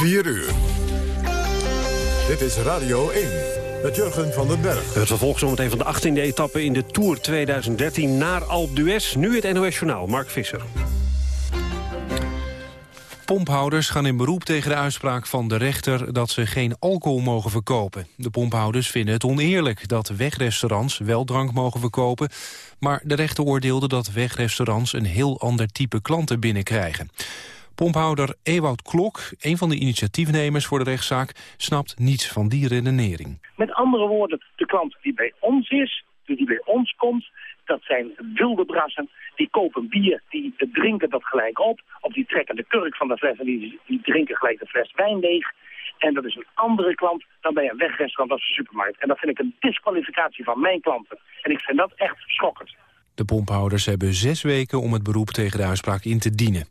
4 uur. Dit is Radio 1 met Jurgen van den Berg. Het vervolg zometeen van de 18e etappe in de Tour 2013 naar Alpe d'Huez. Nu het NOS Journaal, Mark Visser. Pomphouders gaan in beroep tegen de uitspraak van de rechter dat ze geen alcohol mogen verkopen. De pomphouders vinden het oneerlijk dat wegrestaurants wel drank mogen verkopen, maar de rechter oordeelde dat wegrestaurants een heel ander type klanten binnenkrijgen. Pomphouder Ewout Klok, een van de initiatiefnemers voor de rechtszaak, snapt niets van die redenering. Met andere woorden, de klant die bij ons is, die bij ons komt, dat zijn wilde brassen. Die kopen bier, die drinken dat gelijk op. Of die trekken de kurk van de fles en die, die drinken gelijk de fles wijn leeg. En dat is een andere klant dan bij een wegrestaurant als een supermarkt. En dat vind ik een disqualificatie van mijn klanten. En ik vind dat echt schokkend. De pomphouders hebben zes weken om het beroep tegen de uitspraak in te dienen.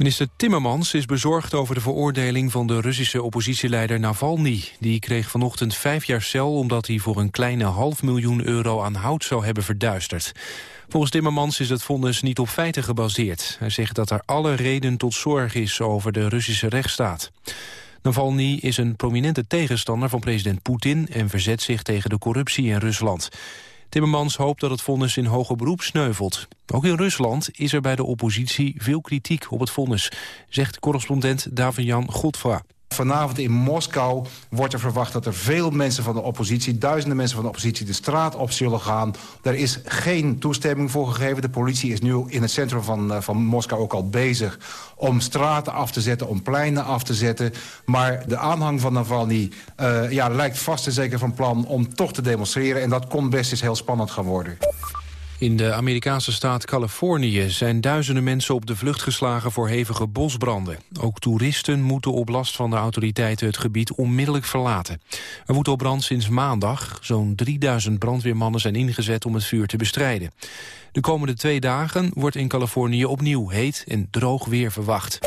Minister Timmermans is bezorgd over de veroordeling van de Russische oppositieleider Navalny. Die kreeg vanochtend vijf jaar cel omdat hij voor een kleine half miljoen euro aan hout zou hebben verduisterd. Volgens Timmermans is het vonnis niet op feiten gebaseerd. Hij zegt dat er alle reden tot zorg is over de Russische rechtsstaat. Navalny is een prominente tegenstander van president Poetin... en verzet zich tegen de corruptie in Rusland. Timmermans hoopt dat het vonnis in hoger beroep sneuvelt. Ook in Rusland is er bij de oppositie veel kritiek op het vonnis... zegt correspondent David-Jan Godfra. Vanavond in Moskou wordt er verwacht dat er veel mensen van de oppositie... duizenden mensen van de oppositie de straat op zullen gaan. Er is geen toestemming voor gegeven. De politie is nu in het centrum van, uh, van Moskou ook al bezig... om straten af te zetten, om pleinen af te zetten. Maar de aanhang van Navalny uh, ja, lijkt vast en zeker van plan om toch te demonstreren. En dat kon best eens heel spannend gaan worden. In de Amerikaanse staat Californië zijn duizenden mensen op de vlucht geslagen voor hevige bosbranden. Ook toeristen moeten op last van de autoriteiten het gebied onmiddellijk verlaten. Er woedt op brand sinds maandag. Zo'n 3000 brandweermannen zijn ingezet om het vuur te bestrijden. De komende twee dagen wordt in Californië opnieuw heet en droog weer verwacht.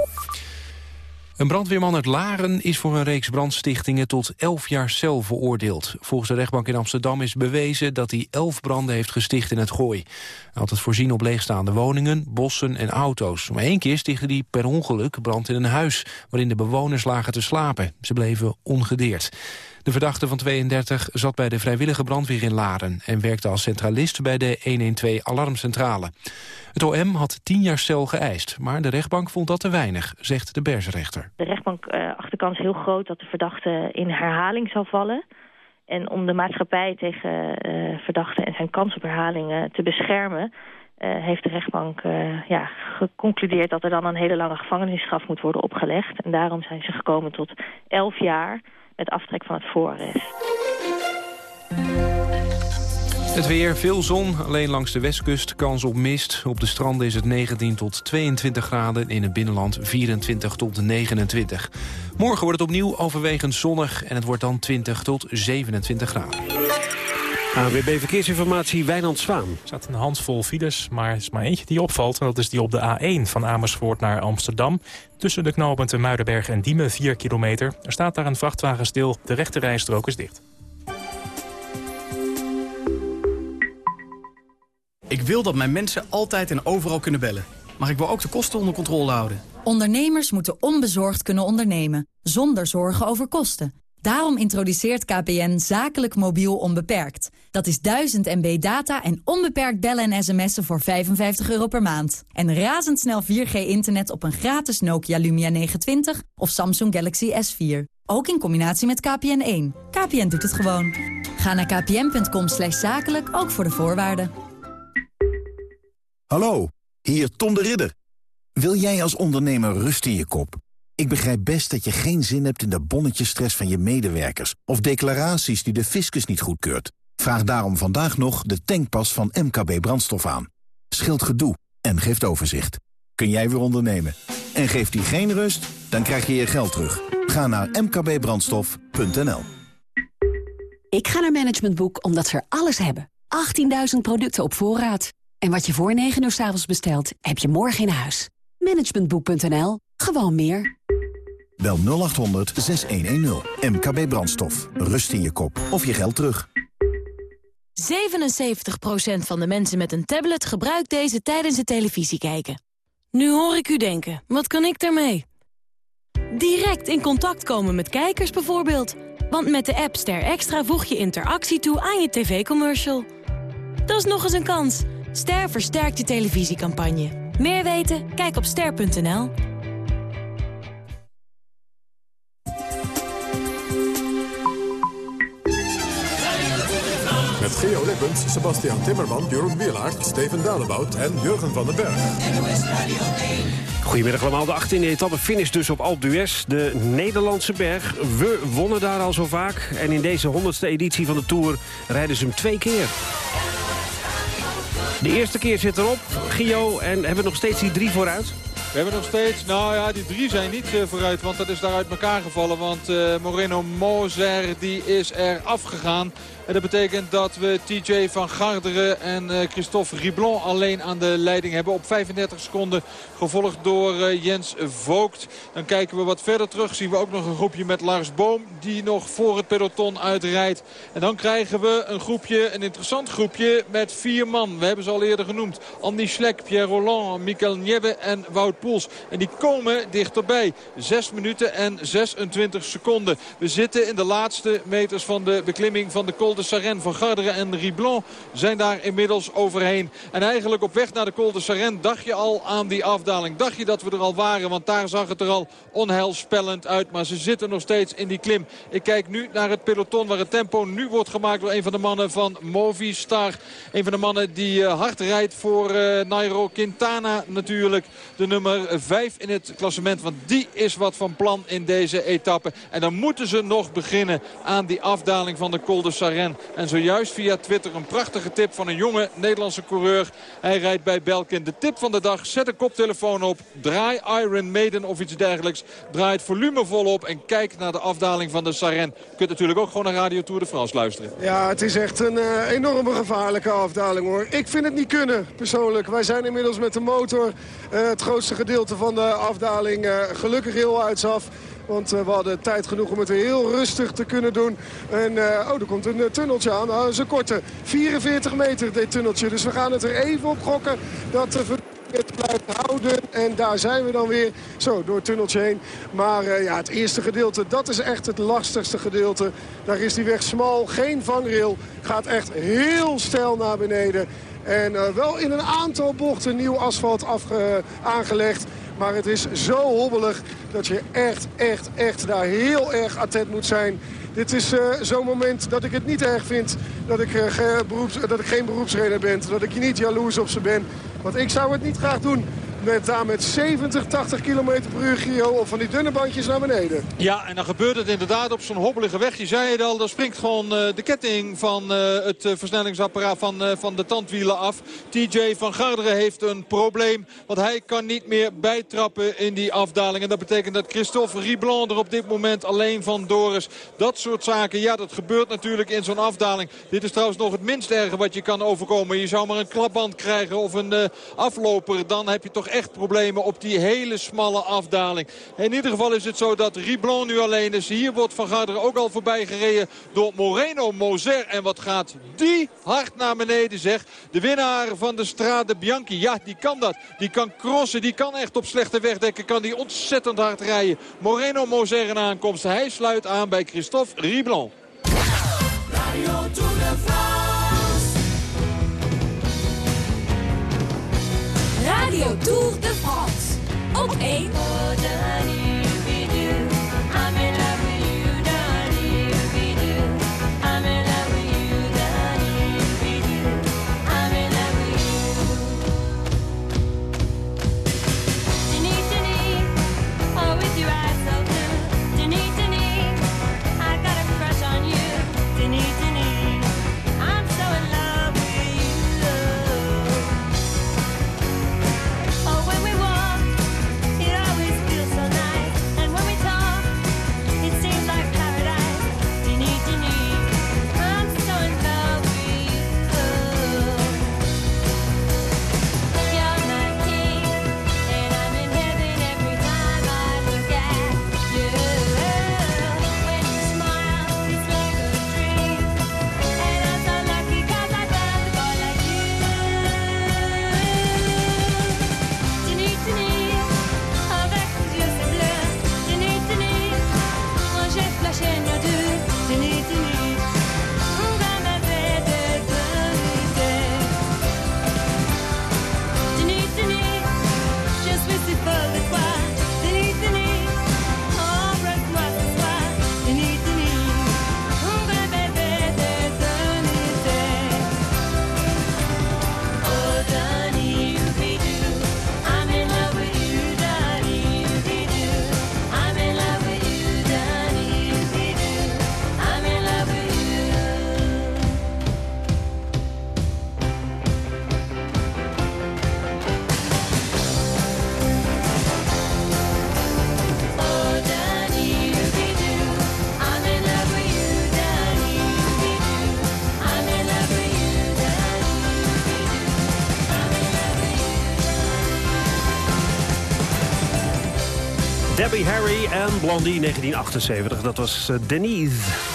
Een brandweerman uit Laren is voor een reeks brandstichtingen tot 11 jaar cel veroordeeld. Volgens de rechtbank in Amsterdam is bewezen dat hij 11 branden heeft gesticht in het gooi. Hij had het voorzien op leegstaande woningen, bossen en auto's. Maar één keer stichtte hij per ongeluk brand in een huis waarin de bewoners lagen te slapen. Ze bleven ongedeerd. De verdachte van 32 zat bij de vrijwillige brandweer in Laren... en werkte als centralist bij de 112-alarmcentrale. Het OM had 10 jaar cel geëist, maar de rechtbank vond dat te weinig, zegt de persrechter. De rechtbank uh, de kans heel groot dat de verdachte in herhaling zal vallen... En om de maatschappij tegen uh, verdachten en zijn kans op herhaling uh, te beschermen... Heeft de rechtbank ja, geconcludeerd dat er dan een hele lange gevangenisstraf moet worden opgelegd. En daarom zijn ze gekomen tot 11 jaar met aftrek van het voorrecht. Het weer, veel zon, alleen langs de westkust kans op mist. Op de stranden is het 19 tot 22 graden, in het binnenland 24 tot 29. Morgen wordt het opnieuw overwegend zonnig en het wordt dan 20 tot 27 graden. AWB Verkeersinformatie, Wijnand Zwaan. Er staat een handvol files, maar er is maar eentje die opvalt. En dat is die op de A1 van Amersfoort naar Amsterdam. Tussen de knooppunten Muidenberg en Diemen, 4 kilometer. Er staat daar een vrachtwagen stil, de rechte rijstrook is dicht. Ik wil dat mijn mensen altijd en overal kunnen bellen. Maar ik wil ook de kosten onder controle houden. Ondernemers moeten onbezorgd kunnen ondernemen, zonder zorgen over kosten. Daarom introduceert KPN zakelijk mobiel onbeperkt. Dat is 1000 MB data en onbeperkt bellen en sms'en voor 55 euro per maand. En razendsnel 4G-internet op een gratis Nokia Lumia 920 of Samsung Galaxy S4. Ook in combinatie met KPN1. KPN doet het gewoon. Ga naar kpn.com zakelijk, ook voor de voorwaarden. Hallo, hier Tom de Ridder. Wil jij als ondernemer rust in je kop? Ik begrijp best dat je geen zin hebt in de bonnetjesstress van je medewerkers... of declaraties die de fiscus niet goedkeurt. Vraag daarom vandaag nog de tankpas van MKB Brandstof aan. Scheelt gedoe en geeft overzicht. Kun jij weer ondernemen? En geeft die geen rust? Dan krijg je je geld terug. Ga naar mkbbrandstof.nl Ik ga naar Management Boek omdat ze er alles hebben. 18.000 producten op voorraad. En wat je voor 9 uur s avonds bestelt, heb je morgen in huis. Managementboek.nl. Gewoon meer. Bel 0800 6110. MKB Brandstof. Rust in je kop of je geld terug. 77% van de mensen met een tablet gebruikt deze tijdens het televisie kijken. Nu hoor ik u denken, wat kan ik daarmee? Direct in contact komen met kijkers bijvoorbeeld. Want met de app Ster Extra voeg je interactie toe aan je tv-commercial. Dat is nog eens een kans. Ster versterkt je televisiecampagne. Meer weten? Kijk op ster.nl. Met Geo Lippens, Sebastian Timmerman, Jeroen Wielaert, Steven Dalebout en Jurgen van den Berg. Goedemiddag allemaal. De 18e etappe finish dus op Alpe d'Huez, de Nederlandse berg. We wonnen daar al zo vaak. En in deze 100ste editie van de Tour rijden ze hem twee keer. De eerste keer zit erop, Gio, en hebben we nog steeds die drie vooruit? We hebben nog steeds, nou ja, die drie zijn niet uh, vooruit, want dat is daar uit elkaar gevallen. Want uh, Moreno Moser, die is er afgegaan. En dat betekent dat we TJ van Garderen en uh, Christophe Riblon alleen aan de leiding hebben. Op 35 seconden gevolgd door uh, Jens Vogt. Dan kijken we wat verder terug. Zien we ook nog een groepje met Lars Boom die nog voor het peloton uitrijdt. En dan krijgen we een groepje, een interessant groepje met vier man. We hebben ze al eerder genoemd. Andy Schlek, Pierre Roland, Michael Niebbe en Wout Poels. En die komen dichterbij. 6 minuten en 26 seconden. We zitten in de laatste meters van de beklimming van de Col de Sarenne van Garderen en Riblon zijn daar inmiddels overheen. En eigenlijk op weg naar de Col de Sarenne dacht je al aan die afdaling. Dacht je dat we er al waren, want daar zag het er al onheilspellend uit. Maar ze zitten nog steeds in die klim. Ik kijk nu naar het peloton waar het tempo nu wordt gemaakt door een van de mannen van Movistar. Een van de mannen die uh, hard rijdt voor uh, Nairo Quintana natuurlijk. De nummer 5 in het klassement, want die is wat van plan in deze etappe. En dan moeten ze nog beginnen aan die afdaling van de Col de En zojuist via Twitter een prachtige tip van een jonge Nederlandse coureur. Hij rijdt bij Belkin. De tip van de dag. Zet een koptelefoon op. Draai Iron Maiden of iets dergelijks. Draai het volume volop en kijk naar de afdaling van de Saren. Je kunt natuurlijk ook gewoon naar Radio Tour de France luisteren. Ja, het is echt een uh, enorme gevaarlijke afdaling hoor. Ik vind het niet kunnen, persoonlijk. Wij zijn inmiddels met de motor uh, het grootste gedeelte van de afdaling uh, gelukkig heel uitsaf. Want uh, we hadden tijd genoeg om het heel rustig te kunnen doen. En uh, oh, er komt een uh, tunneltje aan. Nou, dat is een korte. 44 meter dit tunneltje. Dus we gaan het er even op gokken dat we het blijft houden. En daar zijn we dan weer zo door het tunneltje heen. Maar ja, het eerste gedeelte, dat is echt het lastigste gedeelte. Daar is die weg smal, geen vangrail. Gaat echt heel stijl naar beneden. En wel in een aantal bochten nieuw asfalt aangelegd. Maar het is zo hobbelig dat je echt, echt, echt daar heel erg attent moet zijn. Dit is uh, zo'n moment dat ik het niet erg vind dat ik, uh, beroeps, dat ik geen beroepsrenner ben. Dat ik niet jaloers op ze ben. Want ik zou het niet graag doen met daar met 70, 80 km per uur Gio of van die dunne bandjes naar beneden. Ja, en dan gebeurt het inderdaad op zo'n hobbelige weg. Je zei het al, dan springt gewoon uh, de ketting van uh, het uh, versnellingsapparaat van, van de tandwielen af. TJ van Garderen heeft een probleem, want hij kan niet meer bijtrappen in die afdaling. En dat betekent dat Christophe Riblon er op dit moment alleen van door is. Dat soort zaken, ja, dat gebeurt natuurlijk in zo'n afdaling. Dit is trouwens nog het minst erge wat je kan overkomen. Je zou maar een klapband krijgen of een afloper, dan heb je toch echt problemen op die hele smalle afdaling. In ieder geval is het zo dat Riblon nu alleen is. Hier wordt Van Garderen ook al voorbij gereden door Moreno Moser. En wat gaat die hard naar beneden zeg. De winnaar van de Strade Bianchi. Ja, die kan dat. Die kan crossen. Die kan echt op slechte wegdekken. Kan die ontzettend hard rijden. Moreno Moser in aankomst. Hij sluit aan bij Christophe Riblon. Radio Tour de France. Op 1. Oh, when we walk, Harry en Blondie 1978. Dat was uh, Denise.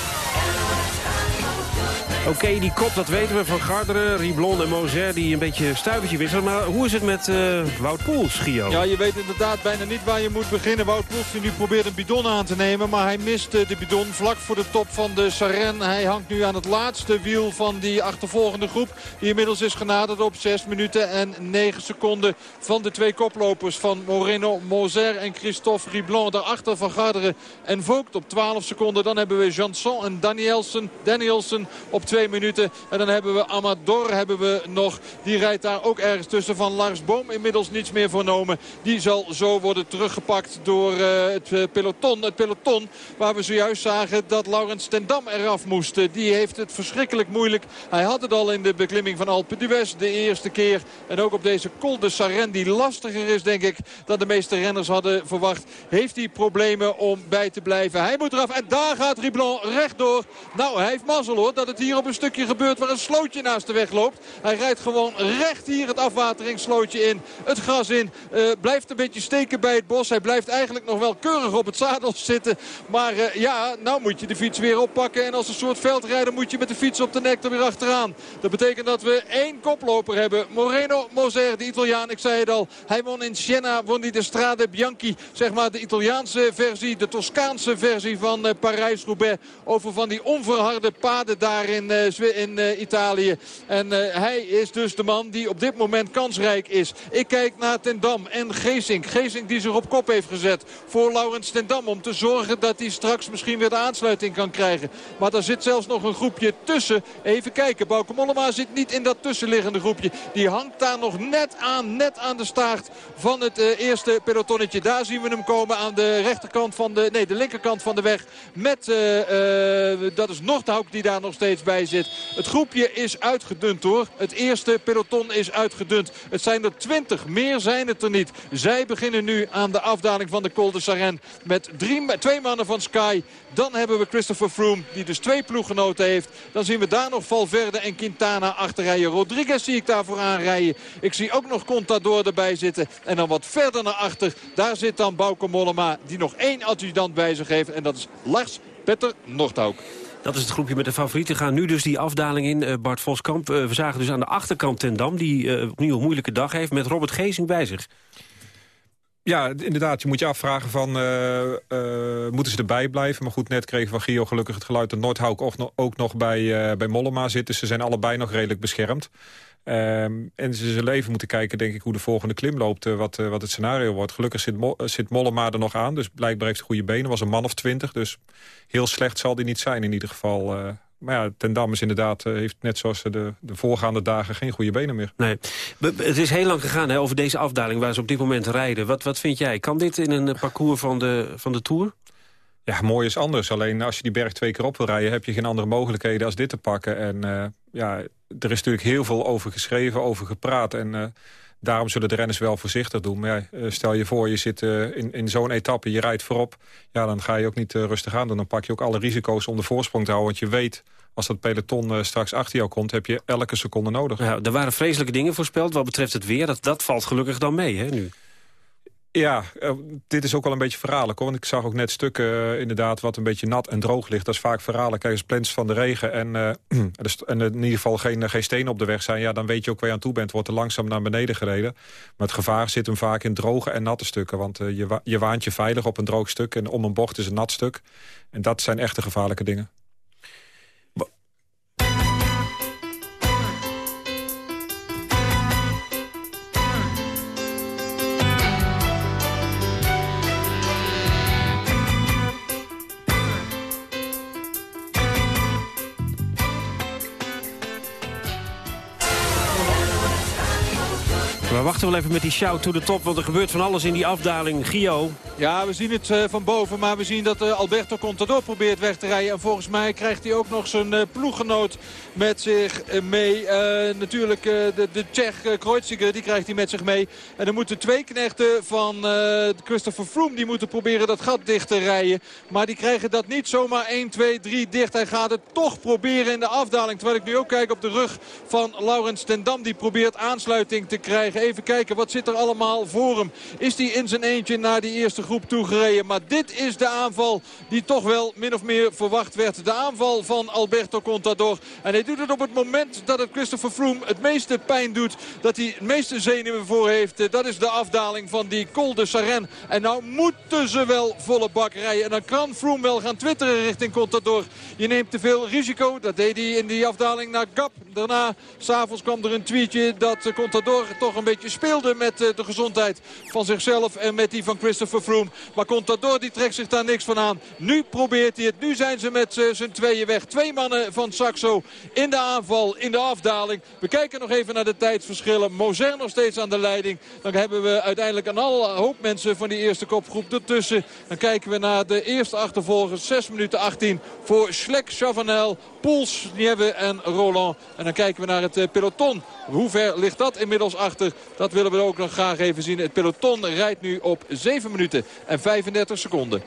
Oké, die kop, dat weten we van Garderen, Riblon en Moser... die een beetje stuivertje wisselen. Maar hoe is het met uh, Wout Poels, Gio? Ja, je weet inderdaad bijna niet waar je moet beginnen. Wout Poels die nu probeert een bidon aan te nemen... maar hij mist de bidon vlak voor de top van de Saren. Hij hangt nu aan het laatste wiel van die achtervolgende groep... die inmiddels is genaderd op 6 minuten en 9 seconden... van de twee koplopers van Moreno Moser en Christophe Riblon. Daarachter van Garderen en Vogt op 12 seconden. Dan hebben we Janson en Danielsen, Danielsen op 2 minuten. En dan hebben we Amador hebben we nog. Die rijdt daar ook ergens tussen van Lars Boom. Inmiddels niets meer voornomen. Die zal zo worden teruggepakt door uh, het eh, peloton. Het peloton waar we zojuist zagen dat Laurens ten Dam eraf moest. Die heeft het verschrikkelijk moeilijk. Hij had het al in de beklimming van Alpe d'Huez de eerste keer. En ook op deze Col de Saren die lastiger is denk ik dan de meeste renners hadden verwacht. Heeft hij problemen om bij te blijven. Hij moet eraf en daar gaat Riblon rechtdoor. Nou hij heeft mazzel hoor dat het hier op een stukje gebeurt waar een slootje naast de weg loopt. Hij rijdt gewoon recht hier het afwateringsslootje in. Het gras in. Uh, blijft een beetje steken bij het bos. Hij blijft eigenlijk nog wel keurig op het zadel zitten. Maar uh, ja, nou moet je de fiets weer oppakken. En als een soort veldrijder moet je met de fiets op de nek er weer achteraan. Dat betekent dat we één koploper hebben. Moreno Moser, de Italiaan. Ik zei het al. Hij won in Siena, won hij de Strade Bianchi. Zeg maar de Italiaanse versie, de Toscaanse versie van uh, Parijs-Roubaix. Over van die onverharde paden daar in in uh, Italië. En uh, hij is dus de man die op dit moment kansrijk is. Ik kijk naar Ten Dam en Geesink. Geesink die zich op kop heeft gezet voor Laurens Ten Dam. Om te zorgen dat hij straks misschien weer de aansluiting kan krijgen. Maar daar zit zelfs nog een groepje tussen. Even kijken. Bauke Mollema zit niet in dat tussenliggende groepje. Die hangt daar nog net aan. Net aan de staart van het eerste pelotonnetje. Daar zien we hem komen aan de rechterkant van de... Nee, de linkerkant van de weg. Met, dat is Nordhauk die daar nog steeds bij zit. Het groepje is uitgedund hoor. Het eerste peloton is uitgedund. Het zijn er twintig. Meer zijn het er niet. Zij beginnen nu aan de afdaling van de Col de Saren. Met drie, twee mannen van Sky. Dan hebben we Christopher Froome. Die dus twee ploeggenoten heeft. Dan zien we daar nog Valverde en Quintana achterrijden. Rodriguez zie ik daarvoor aanrijden. Ik zie ook nog Contador erbij zitten. En dan wat verder naar achter. Daar zit dan Bauke Mollema. Die nog één adjudant bij zich heeft. En dat is Lars Petter Nordhauk. Dat is het groepje met de favorieten. Gaan nu dus die afdaling in, uh, Bart Voskamp. Uh, we zagen dus aan de achterkant Ten Dam, die uh, opnieuw een moeilijke dag heeft... met Robert Geesing bij zich. Ja, inderdaad. Je moet je afvragen van, moeten ze erbij blijven? Maar goed, net kregen van Gio gelukkig het geluid dat Noordhouk ook, nog, bij, bij Mollema zit. Dus ze zijn allebei nog redelijk beschermd. Um, en ze zullen even moeten kijken, denk ik, hoe de volgende klim loopt. Uh, wat, uh, wat het scenario wordt. Gelukkig zit, Mo zit Mollema er nog aan. Dus blijkbaar heeft hij goede benen. Was een man of twintig. Dus heel slecht zal hij niet zijn in ieder geval. Maar ja, Ten Dam is inderdaad, heeft net zoals de, de voorgaande dagen geen goede benen meer. Nee. Het is heel lang gegaan hè, over deze afdaling waar ze op dit moment rijden. Wat, wat vind jij? Kan dit in een parcours van de, van de Tour? Ja, mooi is anders. Alleen als je die berg twee keer op wil rijden... heb je geen andere mogelijkheden als dit te pakken. En uh, ja, er is natuurlijk heel veel over geschreven, over gepraat. En uh, daarom zullen de renners wel voorzichtig doen. Maar uh, stel je voor, je zit in, in zo'n etappe, je rijdt voorop... ja, dan ga je ook niet rustig aan doen. Dan pak je ook alle risico's om de voorsprong te houden. Want je weet, als dat peloton straks achter jou komt... heb je elke seconde nodig. Ja, er waren vreselijke dingen voorspeld wat betreft het weer. Dat, dat valt gelukkig dan mee, hè, nu? Ja, uh, dit is ook wel een beetje verraderlijk. Hoor. Want ik zag ook net stukken uh, inderdaad wat een beetje nat en droog ligt. Dat is vaak verraderlijk. Kijk, als plens van de regen en, en in ieder geval geen, geen stenen op de weg zijn... ja, dan weet je ook waar je aan toe bent. Wordt er langzaam naar beneden gereden. Maar het gevaar zit hem vaak in droge en natte stukken. Want je, je waant je veilig op een droog stuk en om een bocht is een nat stuk. En dat zijn echte gevaarlijke dingen. Wachten wel even met die shout to the top, want er gebeurt van alles in die afdaling. Gio. Ja, we zien het uh, van boven, maar we zien dat uh, Alberto Contador probeert weg te rijden. En volgens mij krijgt hij ook nog zijn uh, ploeggenoot met zich mee. natuurlijk de, de Tsjech Kreuziger, die krijgt hij met zich mee. En dan moeten twee knechten van Christopher Froome, die moeten proberen dat gat dicht te rijden. Maar die krijgen dat niet zomaar 1, 2, 3 dicht. Hij gaat het toch proberen in de afdaling. Terwijl ik nu ook kijk op de rug van Laurens ten Dam. Die probeert aansluiting te krijgen. Even kijken, wat zit er allemaal voor hem? Is hij in zijn eentje naar die eerste groep toegereden. Maar dit is de aanval die toch wel min of meer verwacht werd. De aanval van Alberto Contador. En hij doet het op het moment dat het Christopher Froome het meeste pijn doet. Dat hij het meeste zenuwen voor heeft. Dat is de afdaling van die Col de Saren. En nou moeten ze wel volle bak rijden. En dan kan Froome wel gaan twitteren richting Contador. Je neemt te veel risico. Dat deed hij in die afdaling naar Gap. Daarna, s'avonds kwam er een tweetje dat Contador toch een beetje speelde met de gezondheid van zichzelf en met die van Christopher Froome. Maar Contador die trekt zich daar niks van aan. Nu probeert hij het. Nu zijn ze met z'n tweeën weg. Twee mannen van Saxo in de aanval, in de afdaling. We kijken nog even naar de tijdsverschillen. Moser nog steeds aan de leiding. Dan hebben we uiteindelijk een alle hoop mensen van die eerste kopgroep ertussen. Dan kijken we naar de eerste achtervolgers. 6 minuten 18 voor Schlek, Chavanel, Poels, Nieve en Roland. En dan kijken we naar het eh, peloton. Hoe ver ligt dat inmiddels achter? Dat willen we ook nog graag even zien. Het peloton rijdt nu op 7 minuten en 35 seconden.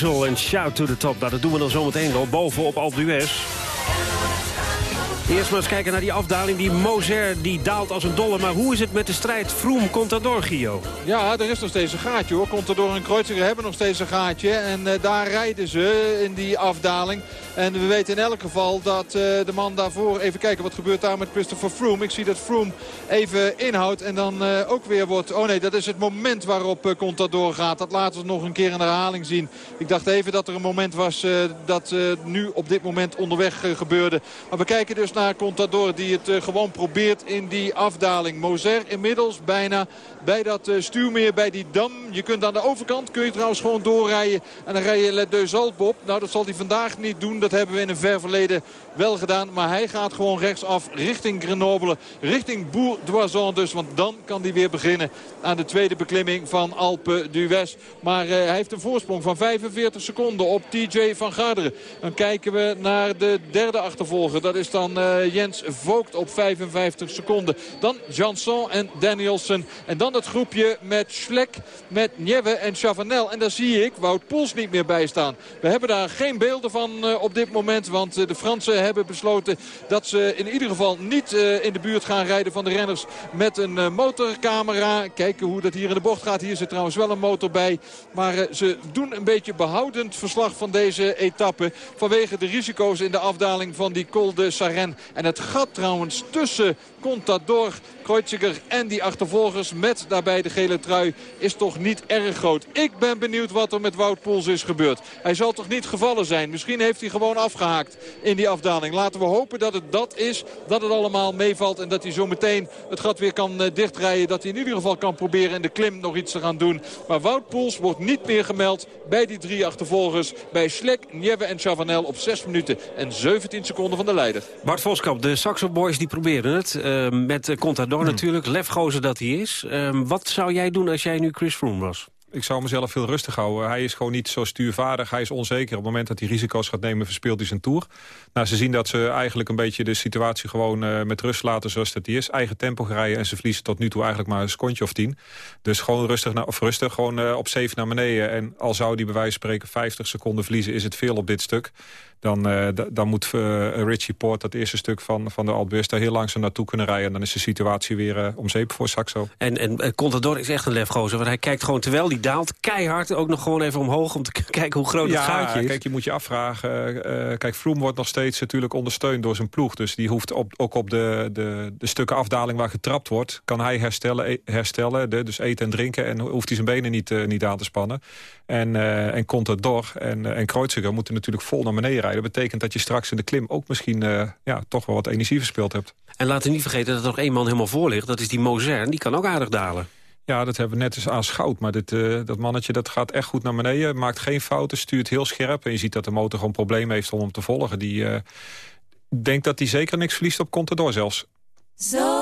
En Shout to the Top. Nou, dat doen we dan zometeen wel bovenop Alpe d'Huez. Eerst maar eens kijken naar die afdaling. Die Moser die daalt als een dolle. Maar hoe is het met de strijd Vroom-Contador, Gio? Ja, er is nog steeds een gaatje hoor. Contador en Kreuziger hebben nog steeds een gaatje. En uh, daar rijden ze in die afdaling. En we weten in elk geval dat uh, de man daarvoor... Even kijken wat gebeurt daar met Christopher Froome. Ik zie dat Froome even inhoudt en dan uh, ook weer wordt... Oh nee, dat is het moment waarop uh, Contador gaat. Dat laten we nog een keer in herhaling zien. Ik dacht even dat er een moment was dat nu op dit moment onderweg gebeurde. Maar we kijken dus naar Contador die het gewoon probeert in die afdaling. Moser inmiddels bijna bij dat stuurmeer, bij die dam. Je kunt aan de overkant, kun je trouwens gewoon doorrijden. En dan rij je Le Deux Alpes Nou, dat zal hij vandaag niet doen. Dat hebben we in een ver verleden wel gedaan. Maar hij gaat gewoon rechtsaf richting Grenoble. Richting Bourg-d'Oison dus. Want dan kan hij weer beginnen aan de tweede beklimming van Alpe d'Huez. Maar uh, hij heeft een voorsprong van 45 seconden op TJ van Garderen. Dan kijken we naar de derde achtervolger. Dat is dan uh, Jens Vogt op 55 seconden. Dan Janson en Danielsen. En dan het groepje met Schlek, met Nieve en Chavanel. En daar zie ik Wout Poels niet meer bij staan. We hebben daar geen beelden van uh, op dit moment. Want de Fransen hebben besloten dat ze in ieder geval niet in de buurt gaan rijden van de renners met een motorcamera. Kijken hoe dat hier in de bocht gaat. Hier zit trouwens wel een motor bij. Maar ze doen een beetje behoudend verslag van deze etappe. Vanwege de risico's in de afdaling van die Col de Saren. En het gat trouwens tussen Contador, Kreuziger en die achtervolgers met daarbij de gele trui is toch niet erg groot. Ik ben benieuwd wat er met Wout Poels is gebeurd. Hij zal toch niet gevallen zijn. Misschien heeft hij gewoon afgehaakt in die afdaling. Laten we hopen dat het dat is, dat het allemaal meevalt en dat hij zo meteen het gat weer kan dichtrijden. Dat hij in ieder geval kan proberen in de klim nog iets te gaan doen. Maar Wout Poels wordt niet meer gemeld bij die drie achtervolgers. Bij Schlek, Nieve en Chavanel op 6 minuten en 17 seconden van de leider. Bart Voskamp, de Saxo Boys die proberen het. Uh, met Contador hmm. natuurlijk, lefgozer dat hij is. Uh, wat zou jij doen als jij nu Chris Froome was? ik zou mezelf heel rustig houden. Hij is gewoon niet zo stuurvaardig. Hij is onzeker. Op het moment dat hij risico's gaat nemen, verspeelt hij zijn Tour. Nou, ze zien dat ze eigenlijk een beetje de situatie gewoon uh, met rust laten zoals dat die is. Eigen tempo rijden en ze verliezen tot nu toe eigenlijk maar een skontje of tien. Dus gewoon rustig, naar, of rustig gewoon uh, op 7 naar beneden. En al zou die bij wijze van spreken 50 seconden verliezen, is het veel op dit stuk. Dan, uh, dan moet Richie Poort dat eerste stuk van, van de Alpes daar heel langzaam naartoe kunnen rijden. En dan is de situatie weer om zeep voor Saxo. En, en Contador is echt een lefgozer, want hij kijkt gewoon terwijl die daalt keihard ook nog gewoon even omhoog... om te kijken hoe groot het gaatje is. kijk, je moet je afvragen. Kijk, Vroom wordt nog steeds natuurlijk ondersteund door zijn ploeg. Dus die hoeft op, ook op de, de, de stukken afdaling waar getrapt wordt... kan hij herstellen, e- herstellen de, dus eten en drinken... en hoeft hij zijn benen niet, niet aan te spannen. En, en Contador en, en Kreuziger moeten natuurlijk vol naar beneden rijden. Dat betekent dat je straks in de klim ook misschien ja, toch wel wat energie verspeeld hebt. En laten we niet vergeten dat er nog één man helemaal voor ligt. Dat is die Moser. Die kan ook aardig dalen. Ja, dat hebben we net eens aanschouwd. Maar dit, uh, dat mannetje dat gaat echt goed naar beneden. Maakt geen fouten, stuurt heel scherp. En je ziet dat de motor gewoon problemen heeft om hem te volgen. Die uh, denkt dat hij zeker niks verliest op Contador zelfs. Zo.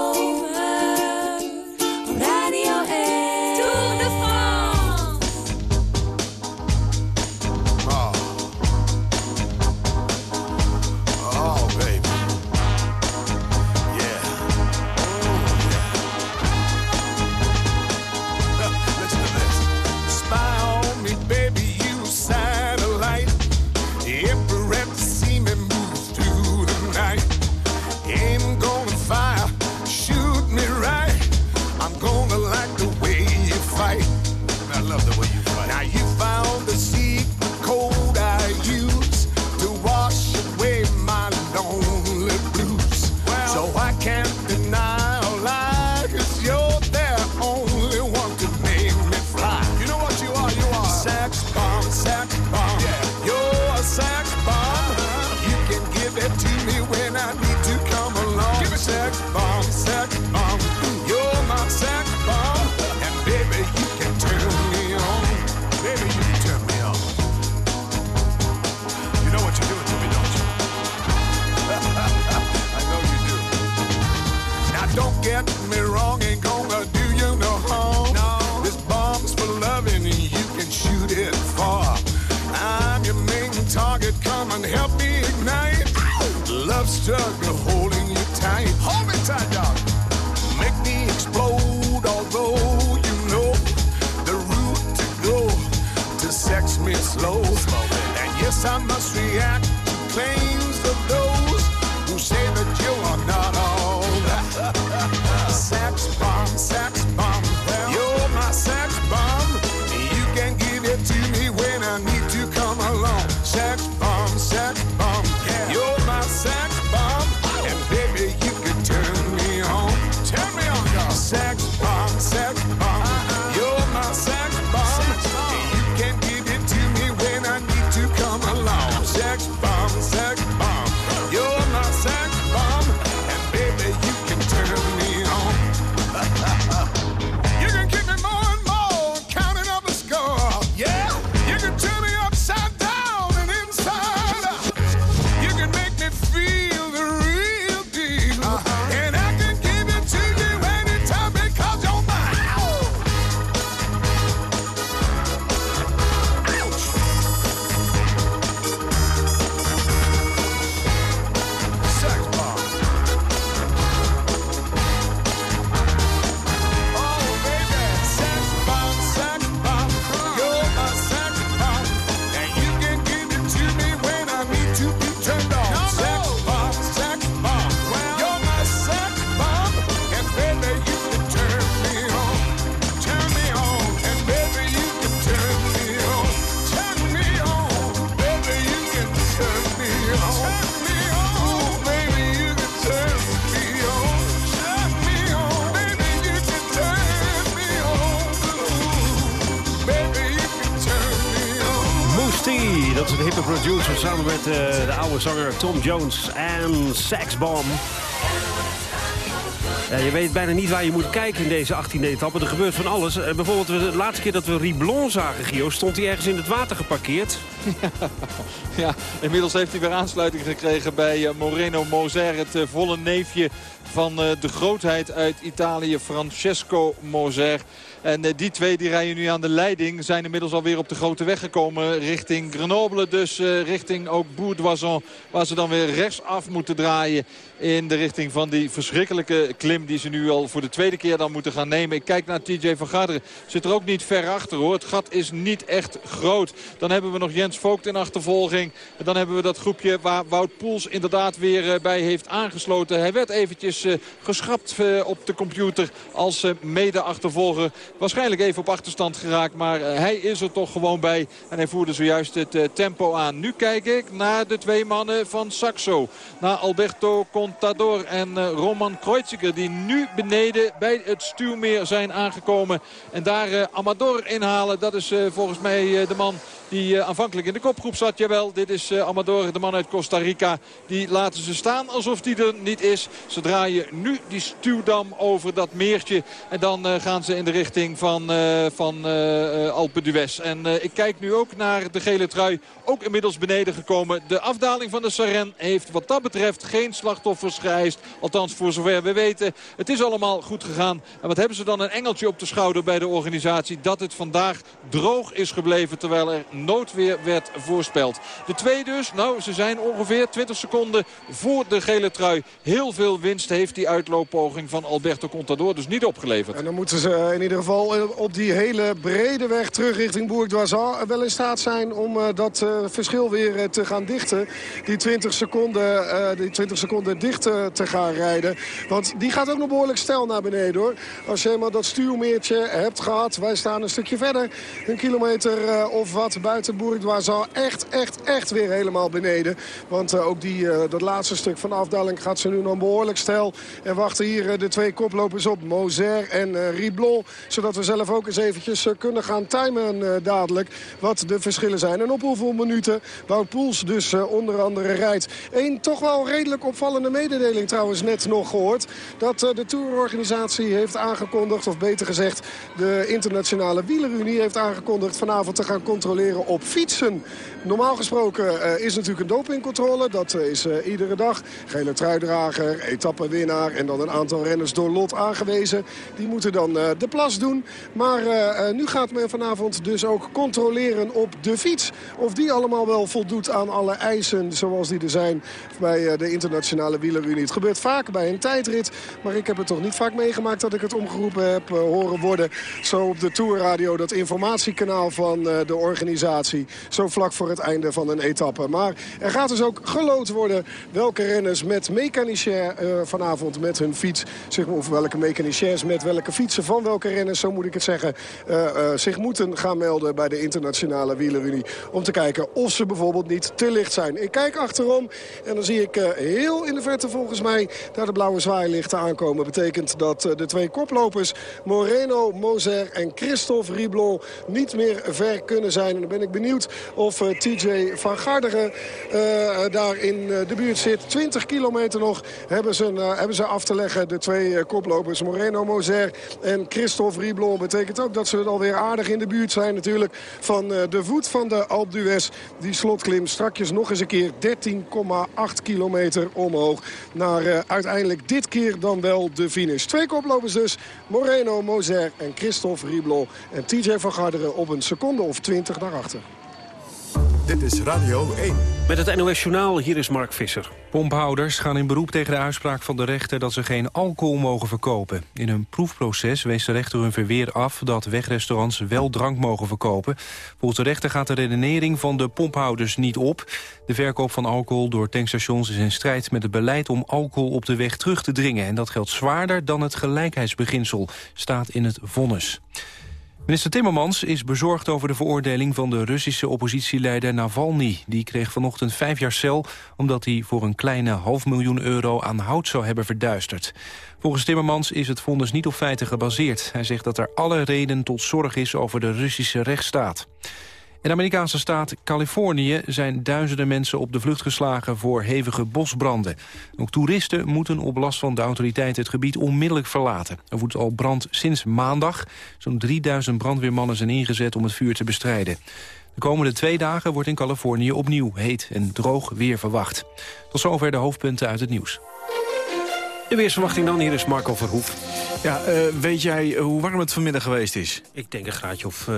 Tom Jones en Sax Bomb. Ja, je weet bijna niet waar je moet kijken in deze 18e etappe. Er gebeurt van alles. Uh, bijvoorbeeld de laatste keer dat we Riblon zagen, Gio... stond hij ergens in het water geparkeerd. Ja, inmiddels heeft hij weer aansluiting gekregen bij uh, Moreno Moser... het volle neefje van de grootheid uit Italië, Francesco Moser... En eh, die twee die rijden nu aan de leiding. Zijn inmiddels alweer op de grote weg gekomen richting Grenoble. Dus uh, richting ook Bourdoisan. Waar ze dan weer rechtsaf moeten draaien in de richting van die verschrikkelijke klim die ze nu al voor de tweede keer dan moeten gaan nemen. Ik kijk naar TJ van Garderen. Zit er ook niet ver achter hoor. Het gat is niet echt groot. Dan hebben we nog Jens Vogt in achtervolging. En dan hebben we dat groepje waar Wout Poels inderdaad weer eh, bij heeft aangesloten. Hij werd eventjes geschrapt op de computer als mede-achtervolger. Waarschijnlijk even op achterstand geraakt. Maar eh, hij is er toch gewoon bij. En hij voerde zojuist het eh, tempo aan. Nu kijk ik naar de twee mannen van Saxo. Naar Alberto Contador en eh, Roman Kreuziger. Die nu beneden bij het stuwmeer zijn aangekomen. En daar Amador inhalen. Dat is volgens mij de man die aanvankelijk in de kopgroep zat. Jawel, dit is Amador, de man uit Costa Rica. Die laten ze staan alsof die er niet is. Ze draaien nu die stuwdam over dat meertje. En dan gaan ze in de richting van, van Alpe d'Huez. En ik kijk nu ook naar de gele trui. Ook inmiddels beneden gekomen. De afdaling van de Saren heeft wat dat betreft geen slachtoffers geëist. Althans voor zover we weten. Het is allemaal goed gegaan. En wat hebben ze dan een engeltje op de schouder bij de organisatie. Dat het vandaag droog is gebleven. Terwijl er noodweer werd voorspeld. De twee dus, nou ze zijn ongeveer 20 seconden voor de gele trui. Heel veel winst heeft die uitlooppoging van Alberto Contador dus niet opgeleverd. En dan moeten ze in ieder geval eh, op die hele brede weg terug richting Bourg-d'Oisans wel in staat zijn om uh, dat verschil weer te gaan dichten. Die 20 seconden, die 20 seconden dicht te gaan rijden. Want die gaat ook nog behoorlijk stijl naar beneden hoor. Als je helemaal dat stuwmeertje hebt gehad. Wij staan een stukje verder. Een kilometer of wat buiten Bourg-d'Oisans echt, echt, echt weer helemaal beneden. Want ook die, dat laatste stuk van afdaling gaat ze nu nog behoorlijk stijl. En wachten hier de twee koplopers op, Moser en Riblon. Zodat we zelf ook eens eventjes kunnen gaan timen dadelijk wat de verschillen zijn. En op hoeveel minuten Wout Poels dus onder andere rijdt. Eén toch wel redelijk opvallende mededeling trouwens net nog gehoord. Dat de tourorganisatie heeft aangekondigd, of beter gezegd de internationale wielerunie heeft aangekondigd vanavond te gaan controleren op fietsen. Normaal gesproken uh, is natuurlijk een dopingcontrole. Dat uh, is uh, iedere dag. Gele truidrager, etappenwinnaar en dan een aantal renners door lot aangewezen. Die moeten dan de plas doen. Maar nu gaat men vanavond dus ook controleren op de fiets. Of die allemaal wel voldoet aan alle eisen zoals die er zijn bij de internationale wielerunie. Het gebeurt vaak bij een tijdrit. Maar ik heb het toch niet vaak meegemaakt dat ik het omgeroepen heb horen worden. Zo op de Tourradio, dat informatiekanaal van de organisatie. Zo vlak voor het einde van een etappe. Maar er gaat dus ook gelood worden welke renners met mechaniciën uh, vanavond met hun fiets... Zich, of welke mechaniciërs met welke fietsen van welke renners, zo moet ik het zeggen... Uh, uh, zich moeten gaan melden bij de internationale wielerunie. Om te kijken of ze bijvoorbeeld niet te licht zijn. Ik kijk achterom en dan zie ik heel in de verte volgens mij... daar de blauwe zwaailichten aankomen. Betekent dat de twee koplopers Moreno, Moser en Christophe Riblon... niet meer ver kunnen zijn. En dan ben ik benieuwd of TJ van Garderen uh, daar in de buurt zit. 20 kilometer nog hebben ze, uh, hebben ze af te leggen. De twee koplopers Moreno Moser en Christophe Riblon. Betekent ook dat ze alweer aardig in de buurt zijn natuurlijk van de voet van de Alpe d'Huez. Die slotklim strakjes nog eens een keer 13,8 kilometer omhoog. Naar uiteindelijk dit keer dan wel de finish. Twee koplopers dus. Moreno Moser en Christophe Riblon. En TJ van Garderen op een seconde of 20 naar achter. Dit is Radio 1. Met het NOS Journaal, hier is Mark Visser. Pomphouders gaan in beroep tegen de uitspraak van de rechter... dat ze geen alcohol mogen verkopen. In een proefproces wees de rechter hun verweer af... dat wegrestaurants wel drank mogen verkopen. Volgens de rechter gaat de redenering van de pomphouders niet op. De verkoop van alcohol door tankstations is in strijd met het beleid... om alcohol op de weg terug te dringen. En dat geldt zwaarder dan het gelijkheidsbeginsel, staat in het vonnis. Minister Timmermans is bezorgd over de veroordeling van de Russische oppositieleider Navalny. Die kreeg vanochtend vijf jaar cel omdat hij voor een kleine half miljoen euro aan hout zou hebben verduisterd. Volgens Timmermans is het vonnis niet op feiten gebaseerd. Hij zegt dat er alle reden tot zorg is over de Russische rechtsstaat. In de Amerikaanse staat Californië zijn duizenden mensen op de vlucht geslagen voor hevige bosbranden. Ook toeristen moeten op last van de autoriteiten het gebied onmiddellijk verlaten. Er woedt al brand sinds maandag. Zo'n 3000 brandweermannen zijn ingezet om het vuur te bestrijden. De komende twee dagen wordt in Californië opnieuw heet en droog weer verwacht. Tot zover de hoofdpunten uit het nieuws. De weersverwachting dan, hier is Marco Verhoef. Ja, uh, weet jij hoe warm het vanmiddag geweest is? Ik denk een graadje of uh,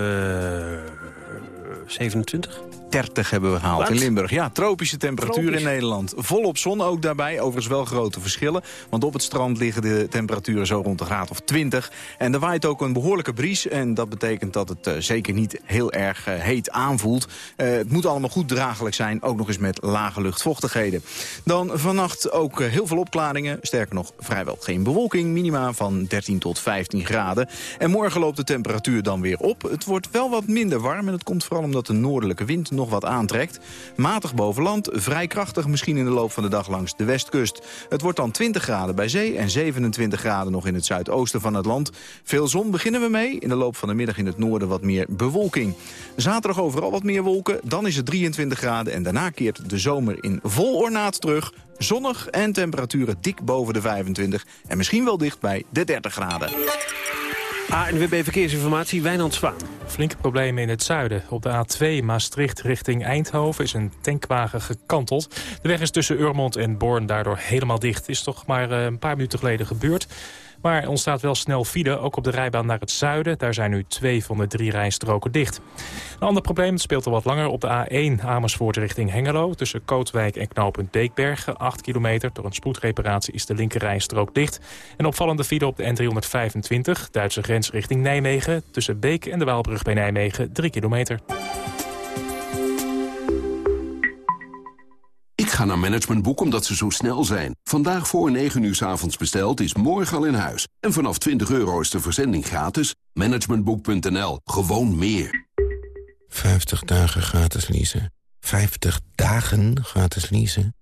27. 30 hebben we gehaald Wat? in Limburg. Ja, tropische temperatuur Tropisch. in Nederland. Volop zon ook daarbij. Overigens wel grote verschillen. Want op het strand liggen de temperaturen zo rond de graad of 20. En er waait ook een behoorlijke bries. En dat betekent dat het uh, zeker niet heel erg uh, heet aanvoelt. Uh, het moet allemaal goed draaglijk zijn. Ook nog eens met lage luchtvochtigheden. Dan vannacht ook heel veel opklaringen. Sterker nog, vrijwel geen bewolking. Minima van 13 tot 15 graden. En morgen loopt de temperatuur dan weer op. Het wordt wel wat minder warm. En het komt vooral omdat de noordelijke wind nog wat aantrekt. Matig boven land, vrij krachtig misschien in de loop van de dag langs de westkust. Het wordt dan 20 graden bij zee en 27 graden nog in het zuidoosten van het land. Veel zon beginnen we mee. In de loop van de middag in het noorden wat meer bewolking. Zaterdag overal wat meer wolken, dan is het 23 graden... en daarna keert de zomer in vol ornaat terug. Zonnig en temperaturen dik boven de 25 en misschien wel dicht bij de 30 graden. ANWB Verkeersinformatie, Wijnand Zwaan. Flinke problemen in het zuiden. Op de A2 Maastricht richting Eindhoven is een tankwagen gekanteld. De weg is tussen Urmond en Born daardoor helemaal dicht. Is toch maar eh, een paar minuten geleden gebeurd. Maar er ontstaat wel snel file, ook op de rijbaan naar het zuiden. Daar zijn nu twee van de drie rijstroken dicht. Een ander probleem speelt al wat langer op de A1 Amersfoort richting Hengelo. Tussen Kootwijk en knooppunt Beekbergen, 8 kilometer. Door een spoedreparatie is de linkerrijstrook dicht. Een opvallende file op de N325, Duitse grens richting Nijmegen. Tussen Beek en de Waalbrug bij Nijmegen, 3 kilometer. Ga naar Managementboek omdat ze zo snel zijn. Vandaag voor 9 uur 's avonds besteld is morgen al in huis. En vanaf 20 euro is de verzending gratis. Managementboek.nl. Gewoon meer. 50 dagen gratis leasen. 50 dagen gratis leasen.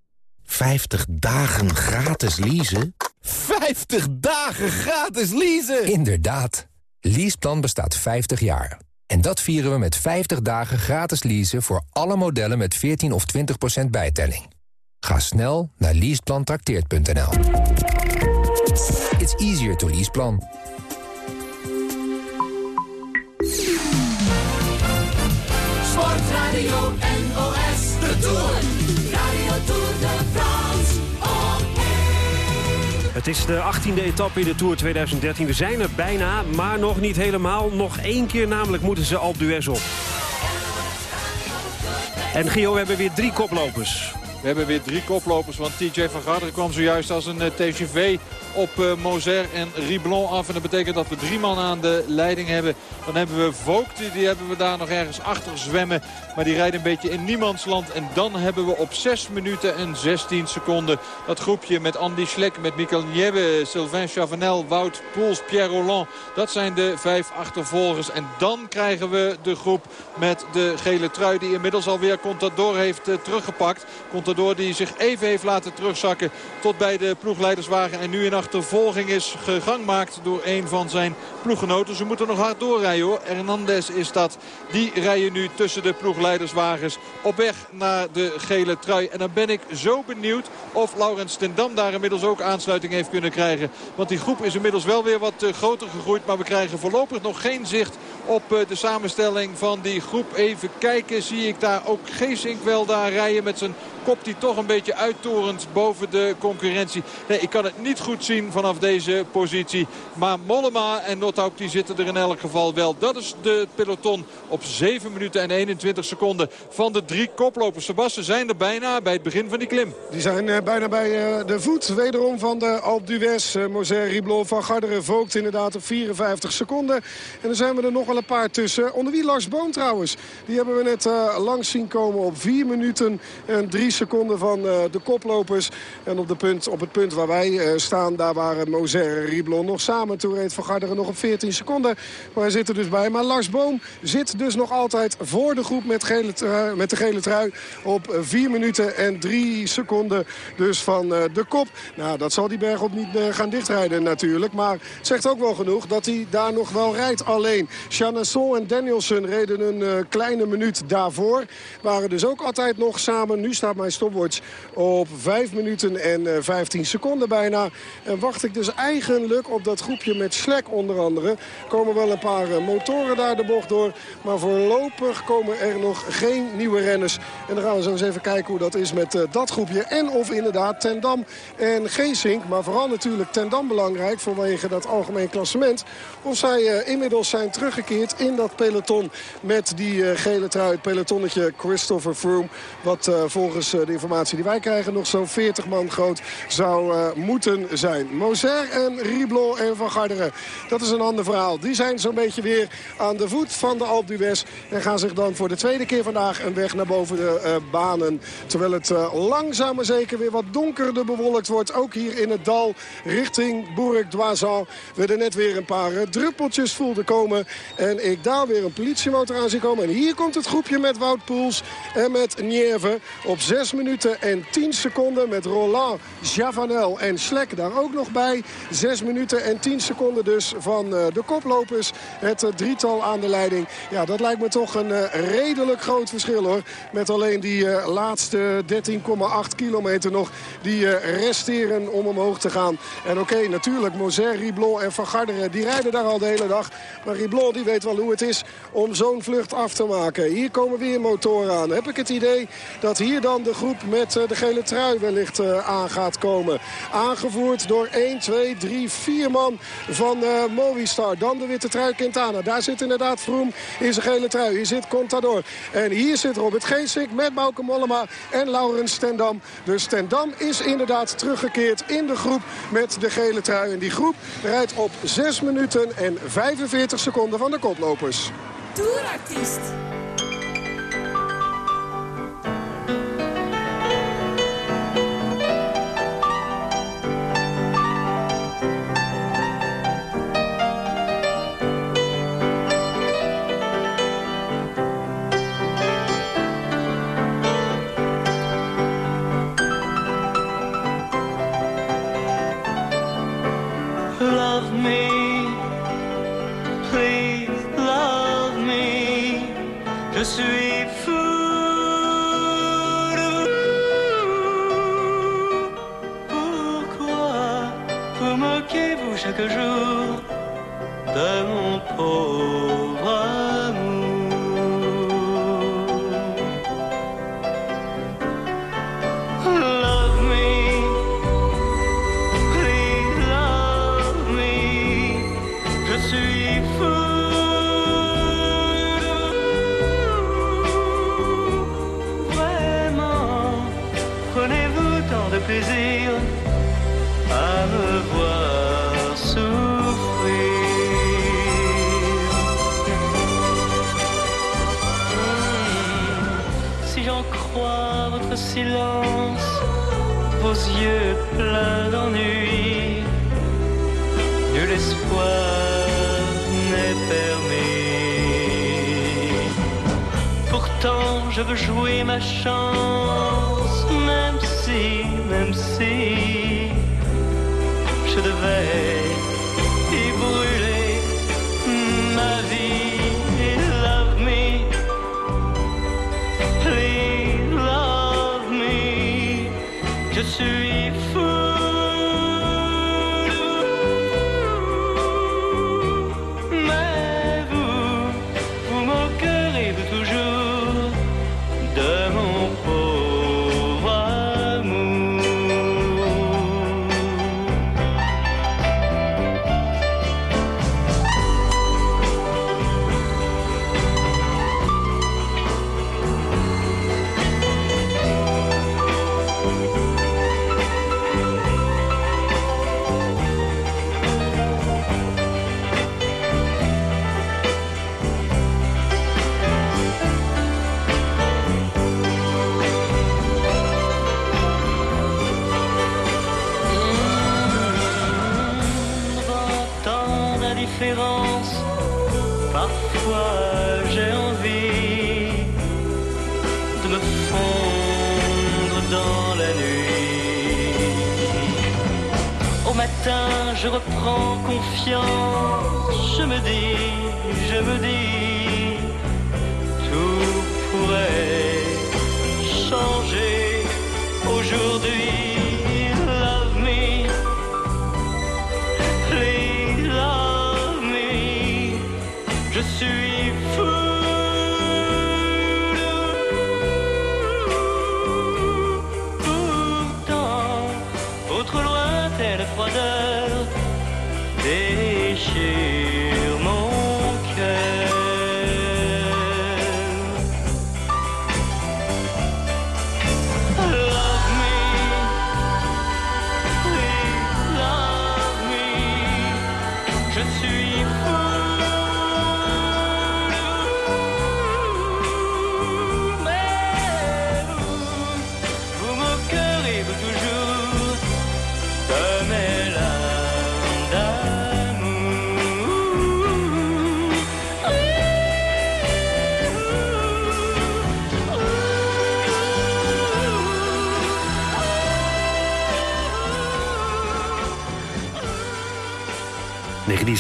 50 dagen gratis leasen. 50 dagen gratis leasen! Inderdaad. Leaseplan bestaat 50 jaar. En dat vieren we met 50 dagen gratis leasen voor alle modellen met 14 of 20% bijtelling. Ga snel naar leaseplantrakteert.nl. It's easier to leaseplan. Sportradio NOS, de Tour. Radio Tour de France, op Het is de 18e etappe in de Tour 2013. We zijn er bijna, maar nog niet helemaal. Nog één keer namelijk moeten ze Alpe d'Huez op. En Gio, we hebben weer drie koplopers. We hebben weer drie koplopers, want TJ van Garderen kwam zojuist als een eh, TGV op uh, Moser en Riblon af. En dat betekent dat we drie man aan de leiding hebben. Dan hebben we Vogt, die hebben we daar nog ergens achter zwemmen. Maar die rijdt een beetje in niemandsland. En dan hebben we op 6 minuten en 16 seconden dat groepje met Andy Schlek, met Michael Niebbe, Sylvain Chavanel, Wout Poels, Pierre Roland. Dat zijn de vijf achtervolgers. En dan krijgen we de groep met de gele trui die inmiddels alweer Contador heeft uh, teruggepakt. Contador die zich even heeft laten terugzakken tot bij de ploegleiderswagen. En nu in achtervolging is gegangmaakt door een van zijn ploeggenoten. Ze moeten nog hard doorrijden hoor. Hernandez is dat. Die rijden nu tussen de ploegleiderswagens op weg naar de gele trui. En dan ben ik zo benieuwd of Laurens ten Dam daar inmiddels ook aansluiting heeft kunnen krijgen. Want die groep is inmiddels wel weer wat uh, groter gegroeid. Maar we krijgen voorlopig nog geen zicht op uh, de samenstelling van die groep. Even kijken, zie ik daar ook Geesink wel daar rijden met zijn kop die toch een beetje uittorent boven de concurrentie. Nee, ik kan het niet goed zien vanaf deze positie. Maar Mollema en Nothouk die zitten er in elk geval wel. Dat is de peloton op 7 minuten en 21 seconden van de drie koplopers. Sebastian zijn er bijna bij het begin van die klim. Die zijn uh, bijna bij uh, de voet. Wederom van de Alpe d'Huez. Moser, Riblon, Van Garderen, Vogt inderdaad op 54 seconden. En dan zijn we er nog wel paar tussen. Onder wie Lars Boom trouwens. Die hebben we net langs zien komen op 4 minuten en 3 seconden van uh, de koplopers. En op, de punt, op het punt waar wij uh, staan, daar waren Moser en Riblon nog samen. Toen reed Van Garderen nog op 14 seconden. Maar hij zit er dus bij. Maar Lars Boom zit dus nog altijd voor de groep met, gele met de gele trui. Op 4 minuten en 3 seconden dus van de kop. Nou, dat zal die berg op niet gaan dichtrijden natuurlijk. Maar het zegt ook wel genoeg dat hij daar nog wel rijdt alleen. Chanasson en Danielson reden een uh, kleine minuut daarvoor. Waren dus ook altijd nog samen. Nu staat mijn stopwatch op 5 minuten en uh, 15 seconden bijna. En wacht ik dus eigenlijk op dat groepje met Slek onder andere. Komen wel een paar uh, motoren daar de bocht door. Maar voorlopig komen er nog geen nieuwe renners. En dan gaan we zo eens even kijken hoe dat is met dat groepje. En of inderdaad Tendam en Geesink, maar vooral natuurlijk Tendam belangrijk vanwege dat algemeen klassement. Of zij inmiddels zijn teruggekeerd in dat peloton met die uh, gele trui. Pelotonnetje Christopher Froome. Wat uh, volgens de informatie die wij krijgen nog zo'n 40 man groot zou moeten zijn. Moser en Riblon en Van Garderen. Dat is een ander verhaal. Die zijn zo'n beetje weer aan de voet van de Alpe d'Huez. En gaan zich dan voor de tweede keer vandaag een weg naar boven de banen. Terwijl het langzaam maar zeker weer wat donkerder bewolkt wordt. Ook hier in het dal richting Bourg-Doisan. We er net weer een paar druppeltjes voelden komen. En ik daar weer een politiemotor aan zie komen. En hier komt het groepje met Wout Poels en met Nieve. Op 6 minuten en 10 seconden met Roland, Javanel en Slek daar ook nog bij. 6 minuten en 10 seconden dus van de koplopers. Het drietal aan de leiding. Ja, dat lijkt me toch een redelijk groot verschil hoor. Met alleen die laatste 13,8 kilometer nog die resteren om omhoog te gaan. En oké, natuurlijk Moser, Riblon en Van Garderen die rijden daar al de hele dag. Maar Riblon die weet wel hoe het is om zo'n vlucht af te maken. Hier komen weer motoren aan. Heb ik het idee dat hier dan de groep met de gele trui wellicht uh, aan gaat komen. Aangevoerd door 1, 2, 3, 4 man van uh, Movistar. Dan de witte trui Quintana. Daar zit inderdaad Vroom in zijn gele trui. Hier zit Contador. En hier zit Robert Geesink met Bauke Mollema en Laurens Stendam. Dus Stendam is inderdaad teruggekeerd in de groep met de gele trui. En die groep rijdt op 6 minuten en 45 seconden van de koplopers. Tourartiest. Je suis fou de vous. Pourquoi vous moquez-vous chaque jour de mon pauvre je veux jouer ma chance, même si, même si je devais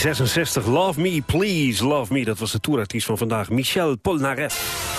...1966, Love Me, Please Love Me. Dat was de toerartiest van vandaag, Michel Polnareff.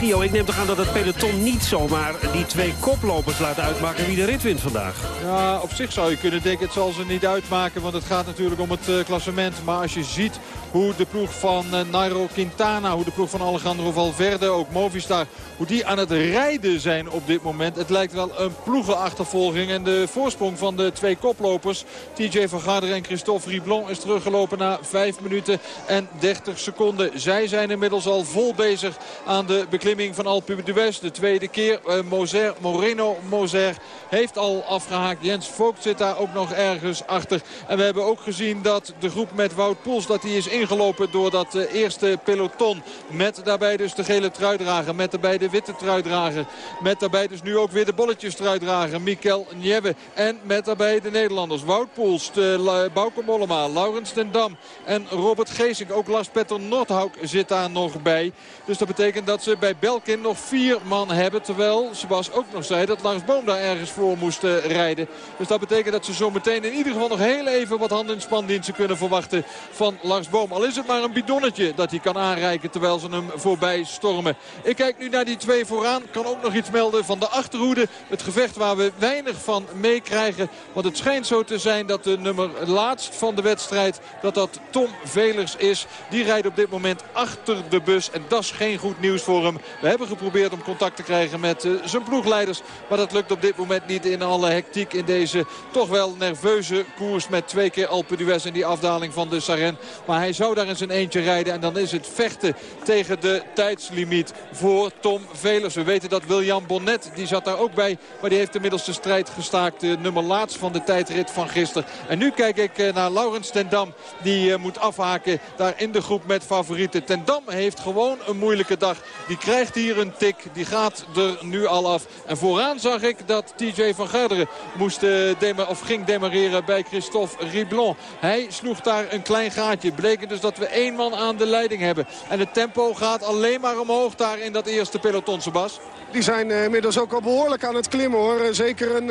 Gio, ik neem toch aan dat het peloton niet zomaar die twee koplopers laat uitmaken wie de rit wint vandaag. Ja, op zich zou je kunnen denken, het zal ze niet uitmaken, want het gaat natuurlijk om het eh, klassement. Maar als je ziet hoe de ploeg van eh, Nairo Quintana, hoe de ploeg van Alejandro Valverde, ook Movistar, hoe die aan het rijden zijn op dit moment. Het lijkt wel een ploegenachtervolging en de voorsprong van de twee koplopers, TJ van Garderen en Christophe Riblon, is teruggelopen na 5 minuten en 30 seconden. Zij zijn inmiddels al vol bezig aan de beklimming van Alpe d'Huez. De tweede keer, uh, Moser, Moreno Moser heeft al afgehaakt. Jens Vogt zit daar ook nog ergens achter. En we hebben ook gezien dat de groep met Wout Poels, dat die is ingelopen door dat uh, eerste peloton. Met daarbij dus de gele truidrager, met daarbij de witte truidrager. Met daarbij dus nu ook weer de bolletjes truidrager, Mikkel Nieve. En met daarbij de Nederlanders, Wout Poels, de, Bauke Mollema, Laurens ten Dam en Robert Geesink. Ook Lars Petter Nordhauk zit daar nog bij. Dus dat betekent dat ze bij Belkin nog vier man hebben. Terwijl Sebas ook nog zei dat Lars Boom daar ergens voor moest uh, rijden. Dus dat betekent dat ze zo meteen in ieder geval nog heel even wat handen in spandiensten kunnen verwachten van Lars Boom. Al is het maar een bidonnetje dat hij kan aanreiken terwijl ze hem voorbij stormen. Ik kijk nu naar die twee vooraan. Kan ook nog iets melden van de achterhoede. Het gevecht waar we weinig van meekrijgen. Want het schijnt zo te zijn dat de nummer laatst van de wedstrijd... dat dat Tom Velers is. Die rijdt op dit moment achter de bus. En dat is geen goed nieuws voor hem. We hebben geprobeerd om contact te krijgen met uh, zijn ploegleiders. Maar dat lukt op dit moment niet in alle hectiek in deze toch wel nerveuze koers. Met twee keer Alpe d'Huez in die afdaling van de Saren. Maar hij zou daar in zijn eentje rijden. En dan is het vechten tegen de tijdslimiet voor Tom Velers. We weten dat William Bonnet, die zat daar ook bij. Maar die heeft inmiddels de strijd gestaakt. De nummer laatst van de tijdrit van gisteren. En nu kijk ik uh, naar Laurens ten Dam. Die uh, moet afhaken daar in de groep met favorieten. Ten Dam heeft gewoon een moeilijke dag. Die krijgt hier een tik. Die gaat er nu al af. En vooraan zag ik dat TJ van Garderen moest, uh, of ging demareren bij Christophe Riblon. Hij sloeg daar een klein gaatje. Bleken dus dat we één man aan de leiding hebben. En het tempo gaat alleen maar omhoog daar in dat eerste peloton, Sebas. Die zijn uh, inmiddels ook al behoorlijk aan het klimmen hoor. Zeker een,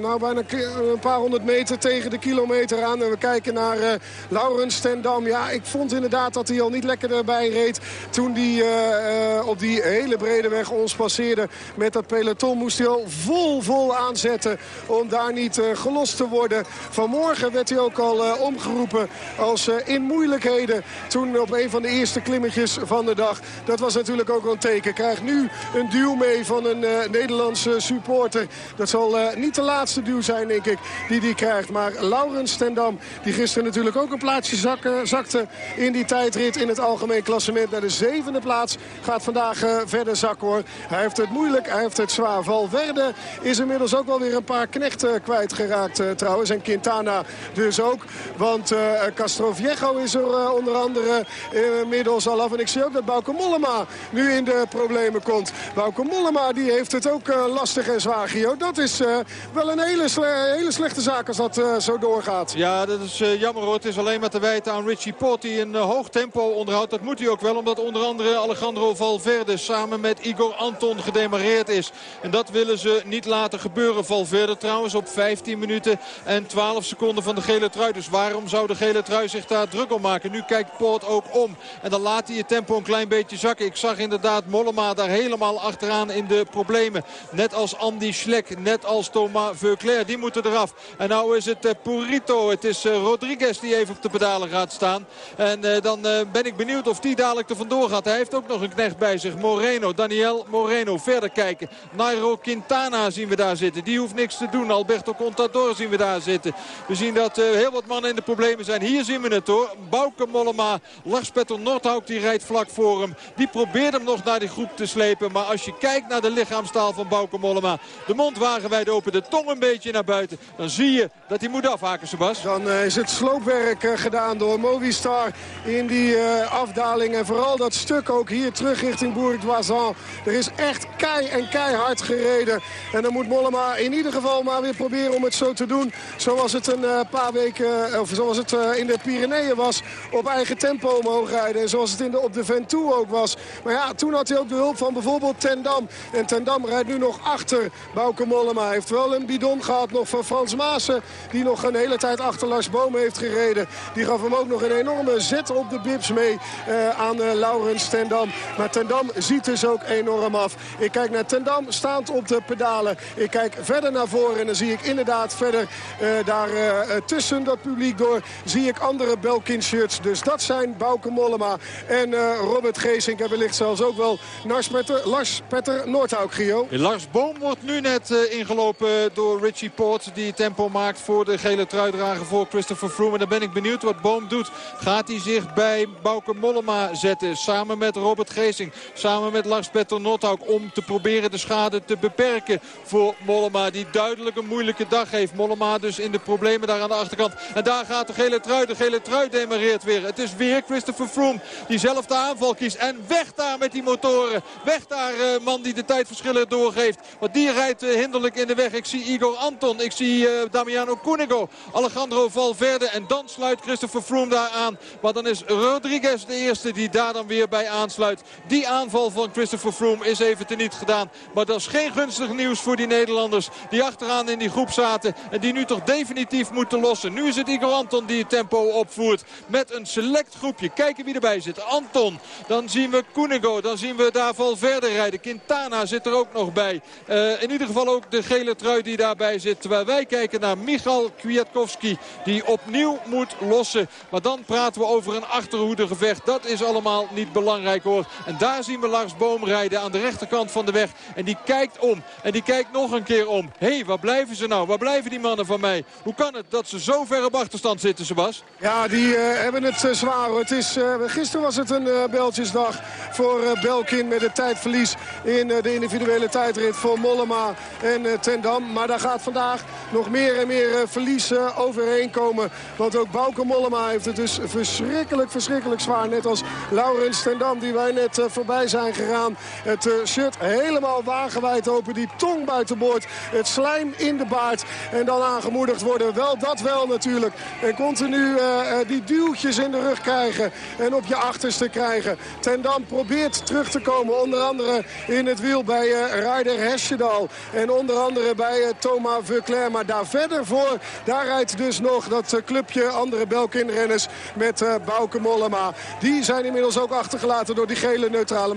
nou, bijna een paar honderd meter tegen de kilometer aan. En we kijken naar uh, Laurens ten Dam. Ja, ik vond inderdaad dat hij al niet lekker erbij reed. Toen hij op die hele brede weg ons passeerde met dat peloton... moest hij al vol, vol aanzetten om daar niet gelost te worden. Vanmorgen werd hij ook al omgeroepen als in moeilijkheden. Toen op een van de eerste klimmetjes van de dag. Dat was natuurlijk ook een teken. Krijgt nu een duw mee van een Nederlandse supporter. Dat zal niet de laatste duw zijn, denk ik, die die krijgt. Maar Laurens Tendam, die gisteren natuurlijk ook een plaatsje zakte in die tijdrit in het algemeen klassement. Naar de zevende plaats gaat vandaag verder zakken, hoor. Hij heeft het moeilijk, hij heeft het zwaar. Valverde is inmiddels ook wel weer een paar knechten kwijtgeraakt trouwens. En Quintana dus ook. Want Castroviejo is er onder andere inmiddels al af. En ik zie ook dat Bauke Mollema nu in de problemen komt. Bauke Mollema die heeft het ook lastig en zwaar, Gio. Dat is wel een hele, hele, slechte zaak als dat zo doorgaat. Ja, dat is jammer hoor. Het is alleen maar te wijten aan Richie Port die een hoog tempo onderhoudt. Dat moet hij ook wel, omdat onder andere Alejandro Valverde samen met Igor Anton gedemareerd is. En dat willen ze niet laten gebeuren. Valverde trouwens op 15 minuten en 12 seconden van de gele trui. Dus waarom zou de gele trui zich daar druk om maken? Nu kijkt Poort ook om. En dan laat hij het tempo een klein beetje zakken. Ik zag inderdaad Mollema daar helemaal achteraan in de problemen. Net als Andy Schlek, net als Thomas Veuclair. Die moeten eraf. En nou is het uh, Purito. Het is uh, Rodriguez die even op de pedalen gaat staan. En uh, dan ben ik benieuwd of die dadelijk er vandoor gaat. Hij heeft ook nog een knecht bij zich. Moreno, Daniel Moreno. Verder kijken. Nairo Quintana zien we daar zitten. Die hoeft niks te doen. Alberto Contador zien we daar zitten. We zien dat heel wat mannen in de problemen zijn. Hier zien we het hoor. Bouke Mollema. Lars Petter Nordhouk die rijdt vlak voor hem. Die probeert hem nog naar die groep te slepen. Maar als je kijkt naar de lichaamstaal van Bouke Mollema. De mond wagenwijd open. De tong een beetje naar buiten. Dan zie je dat hij moet afhaken, Sebas. Dan uh, is het sloopwerk uh, gedaan door Movistar in die afdaling. En vooral dat stuk ook hier terug richting Er is echt kei en keihard gereden. En dan moet Mollema in ieder geval maar weer proberen om het zo te doen. Zoals het een paar weken, of zoals het in de Pyreneeën was. Op eigen tempo omhoog rijden. En zoals het in de, op de Ventoux ook was. Maar ja, toen had hij ook de hulp van bijvoorbeeld Tendam. En Tendam rijdt nu nog achter Bauke Mollema. Hij heeft wel een bidon gehad nog van Frans Maassen. Die nog een hele tijd achter Lars Boom heeft gereden. Die gaf hem ook nog een enorme zet op de bips mee aan uh, Laurens Tendam. Maar Tendam ziet dus ook enorm af. Ik kijk naar Tendam staand op de pedalen. Ik kijk verder naar voren en dan zie ik inderdaad verder uh, daar tussen dat publiek door... zie ik andere Belkin-shirts. Dus dat zijn Bauke Mollema en Robert Geesink. En wellicht zelfs ook wel Lars Petter, Lars Petter Noordhouk, Gio. Lars Boom wordt nu net ingelopen door Richie Poort. Die tempo maakt voor de gele truidrager voor Christopher Froome. En dan ben ik benieuwd wat Boom doet. Gaat hij zich bij Bauke Mollema zetten. Samen met Robert Geesing. Samen met Lars Petter Nothouk. Om te proberen de schade te beperken voor Mollema. Die duidelijk een moeilijke dag heeft. Mollema dus in de problemen daar aan de achterkant. En daar gaat de gele trui. De gele trui demareert weer. Het is weer Christopher Froome die zelf de aanval kiest. En weg daar met die motoren. Weg daar uh, man die de tijdverschillen doorgeeft. Want die rijdt uh, hinderlijk in de weg. Ik zie Igor Anton. Ik zie uh, Damiano Cunego. Alejandro Valverde. En dan sluit Christopher Froome daar aan. Maar dan is Rodriguez de eerste die daar dan weer bij aansluit. Die aanval van Christopher Froome is even teniet gedaan. Maar dat is geen gunstig nieuws voor die Nederlanders. Die achteraan in die groep zaten. En die nu toch definitief moeten lossen. Nu is het Igor Anton die het tempo opvoert. Met een select groepje. Kijken wie erbij zit. Anton. Dan zien we Cunego. Dan zien we daar Valverde rijden. Quintana zit er ook nog bij. Uh, in ieder geval ook de gele trui die daarbij zit. Terwijl wij kijken naar Michal Kwiatkowski. Die opnieuw moet lossen. Maar dan praten we over een achterhoedegevecht. Dat is allemaal niet belangrijk hoor. En daar zien we Lars Boom rijden aan de rechterkant van de weg. En die kijkt om. En die kijkt nog een keer om. Hé, hey, waar blijven ze nou? Waar blijven die mannen van mij? Hoe kan het dat ze zo ver op achterstand zitten, Sebas? Ja, die uh, hebben het uh, zwaar. Het is, uh, gisteren was het een Beltjesdag voor Belkin met het tijdverlies in de individuele tijdrit voor Mollema en Tendam. Maar daar gaat vandaag nog meer en meer verlies overheen komen. Want ook Bauke Mollema heeft het dus verschrikkelijk, verschrikkelijk zwaar. Net als Laurens Tendam die wij net voorbij zijn gegaan. Het shirt helemaal wagenwijd open. Die tong buitenboord. Het slijm in de baard. En dan aangemoedigd worden. Wel dat wel natuurlijk. En continu die duwtjes in de rug krijgen. En op je achterste krijgen. Tendam probeert terug te komen. Onder andere in het wiel bij Ryder Hesjedal. En onder andere bij Thomas Veuclair. Maar daar verder voor, daar rijdt dus nog dat clubje andere Belkin-renners met Bauke Mollema. Die zijn inmiddels ook achtergelaten door die gele neutrale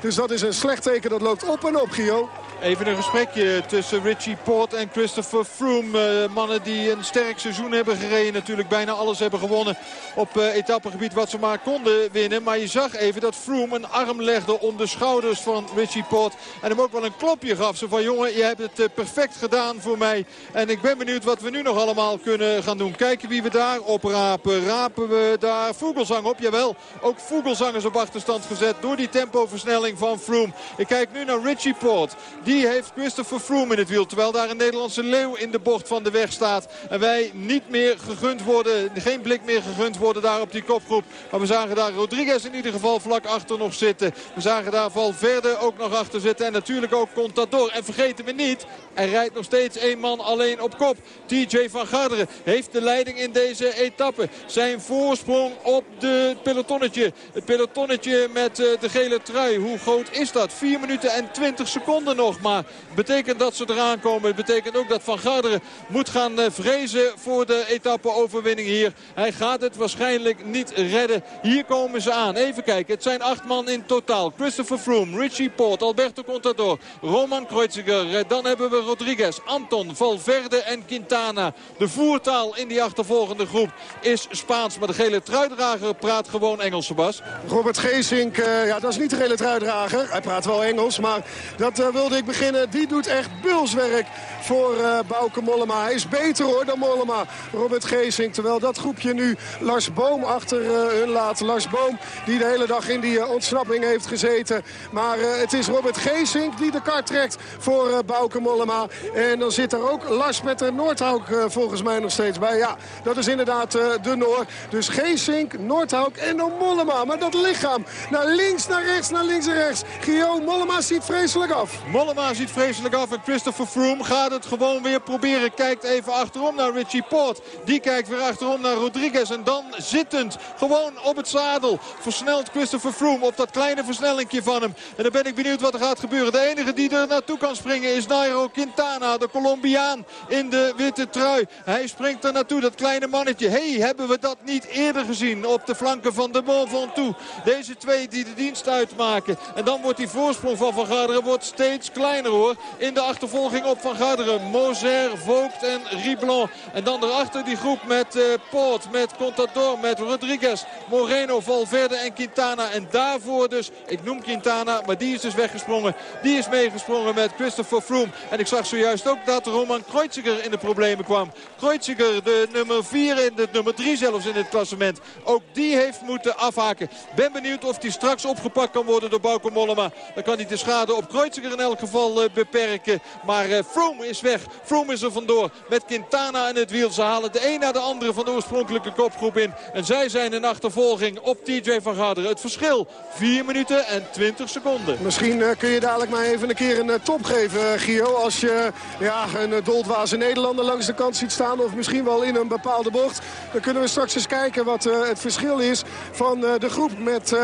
Dus dat is een slecht teken. Dat loopt op en op, Gio. Even een gesprekje tussen Richie Port en Christopher Froome. Uh, mannen die een sterk seizoen hebben gereden. Natuurlijk bijna alles hebben gewonnen op uh, etappegebied wat ze maar konden winnen. Maar je zag even dat Froome een arm legde om de schouders van Richie Port. En hem ook wel een klopje gaf. Zo van jongen, je hebt het uh, perfect gedaan voor mij. En ik ben benieuwd wat we nu nog allemaal kunnen gaan doen. Kijken wie we daar oprapen. Rapen we daar Vogelsang op? Jawel, ook Vogelsang is op achterstand gezet die tempoversnelling van Froome. Ik kijk nu naar Richie Port. Die heeft Christopher Froome in het wiel. Terwijl daar een Nederlandse leeuw in de bocht van de weg staat. En wij niet meer gegund worden. Geen blik meer gegund worden daar op die kopgroep. Maar we zagen daar Rodriguez in ieder geval vlak achter nog zitten. We zagen daar Valverde ook nog achter zitten. En natuurlijk ook Contador. En vergeten we niet, er rijdt nog steeds één man alleen op kop. TJ van Garderen heeft de leiding in deze etappe. Zijn voorsprong op de pelotonnetje. Het pelotonnetje met de gele trui. Hoe groot is dat? 4 minuten en 20 seconden nog. Maar betekent dat ze eraan komen. Het betekent ook dat Van Garderen moet gaan vrezen voor de etappe-overwinning hier. Hij gaat het waarschijnlijk niet redden. Hier komen ze aan. Even kijken. Het zijn acht man in totaal. Christopher Froome, Richie Port, Alberto Contador, Roman Kreuziger. Dan hebben we Rodriguez, Anton, Valverde en Quintana. De voertaal in die achtervolgende groep is Spaans. Maar de gele truidrager praat gewoon Engels, Sebas. Robert Geesink, uh, ja, dat is niet de gele truidrager. Hij praat wel Engels, maar dat uh, wilde ik beginnen. Die doet echt bulswerk voor uh, Mollema. Hij is beter hoor dan Mollema, Robert Geesink. Terwijl dat groepje nu Lars Boom achter hun laat. Lars Boom die de hele dag in die ontsnapping heeft gezeten. Maar het is Robert Geesink die de kar trekt voor Bauke Mollema. En dan zit er ook Lars Petter Noordhouk volgens mij nog steeds bij. Ja, dat is inderdaad de Noor. Dus Geesink, Noordhouk en dan Mollema. Maar dat lichaam naar links, naar rechts, naar links en rechts. Guillaume Mollema ziet vreselijk af. Mollema ziet vreselijk af en Christopher Froome gaat het gewoon weer proberen. Kijkt even achterom naar Richie Port. Die kijkt weer achterom naar Rodriguez. En dan zittend, gewoon op het zadel. Versnelt Christopher Froome op dat kleine versnellingje van hem. En dan ben ik benieuwd wat er gaat gebeuren. De enige die er naartoe kan springen is Nairo Quintana. De Colombiaan in de witte trui. Hij springt er naartoe, dat kleine mannetje. hey, hebben we dat niet eerder gezien op de flanken van de Mont Ventoux. Deze twee die de uitmaken. En dan wordt die voorsprong van Van Garderen wordt steeds kleiner hoor. In de achtervolging op Van Garderen. Moser, Vogt en Riblon. En dan erachter die groep met uh, Poort, met Contador, met Rodriguez, Moreno, Valverde en Quintana. En daarvoor dus, ik noem Quintana, maar die is dus weggesprongen. Die is meegesprongen met Christopher Froome. En ik zag zojuist ook dat Roman Kreuziger in de problemen kwam. Kreuziger, de nummer 4 in de nummer 3 zelfs in het klassement. Ook die heeft moeten afhaken. Ben benieuwd of die straks opgepakt kan worden door Bauke Mollema. Dan kan hij de schade op Kreuziger in elk geval uh, beperken. Maar uh, Froome is weg. Froome is er vandoor met Quintana in het wiel. Ze halen de een na de andere van de oorspronkelijke kopgroep in. En zij zijn in achtervolging op TJ van Garderen. Het verschil 4 minuten en 20 seconden. Misschien uh, kun je dadelijk maar even een keer een top geven, Gio. Als je ja, een doldwaze Nederlander langs de kant ziet staan. Of misschien wel in een bepaalde bocht. Dan kunnen we straks eens kijken wat uh, het verschil is van uh, de groep met uh,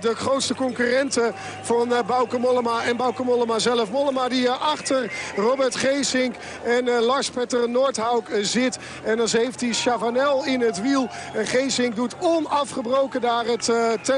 de grootste concurrenten van Bauke Mollema en Bauke Mollema zelf. Mollema die achter Robert Geesink en Lars Petter Noordhouk zit. En dan heeft hij Chavanel in het wiel. En Geesink doet onafgebroken daar het,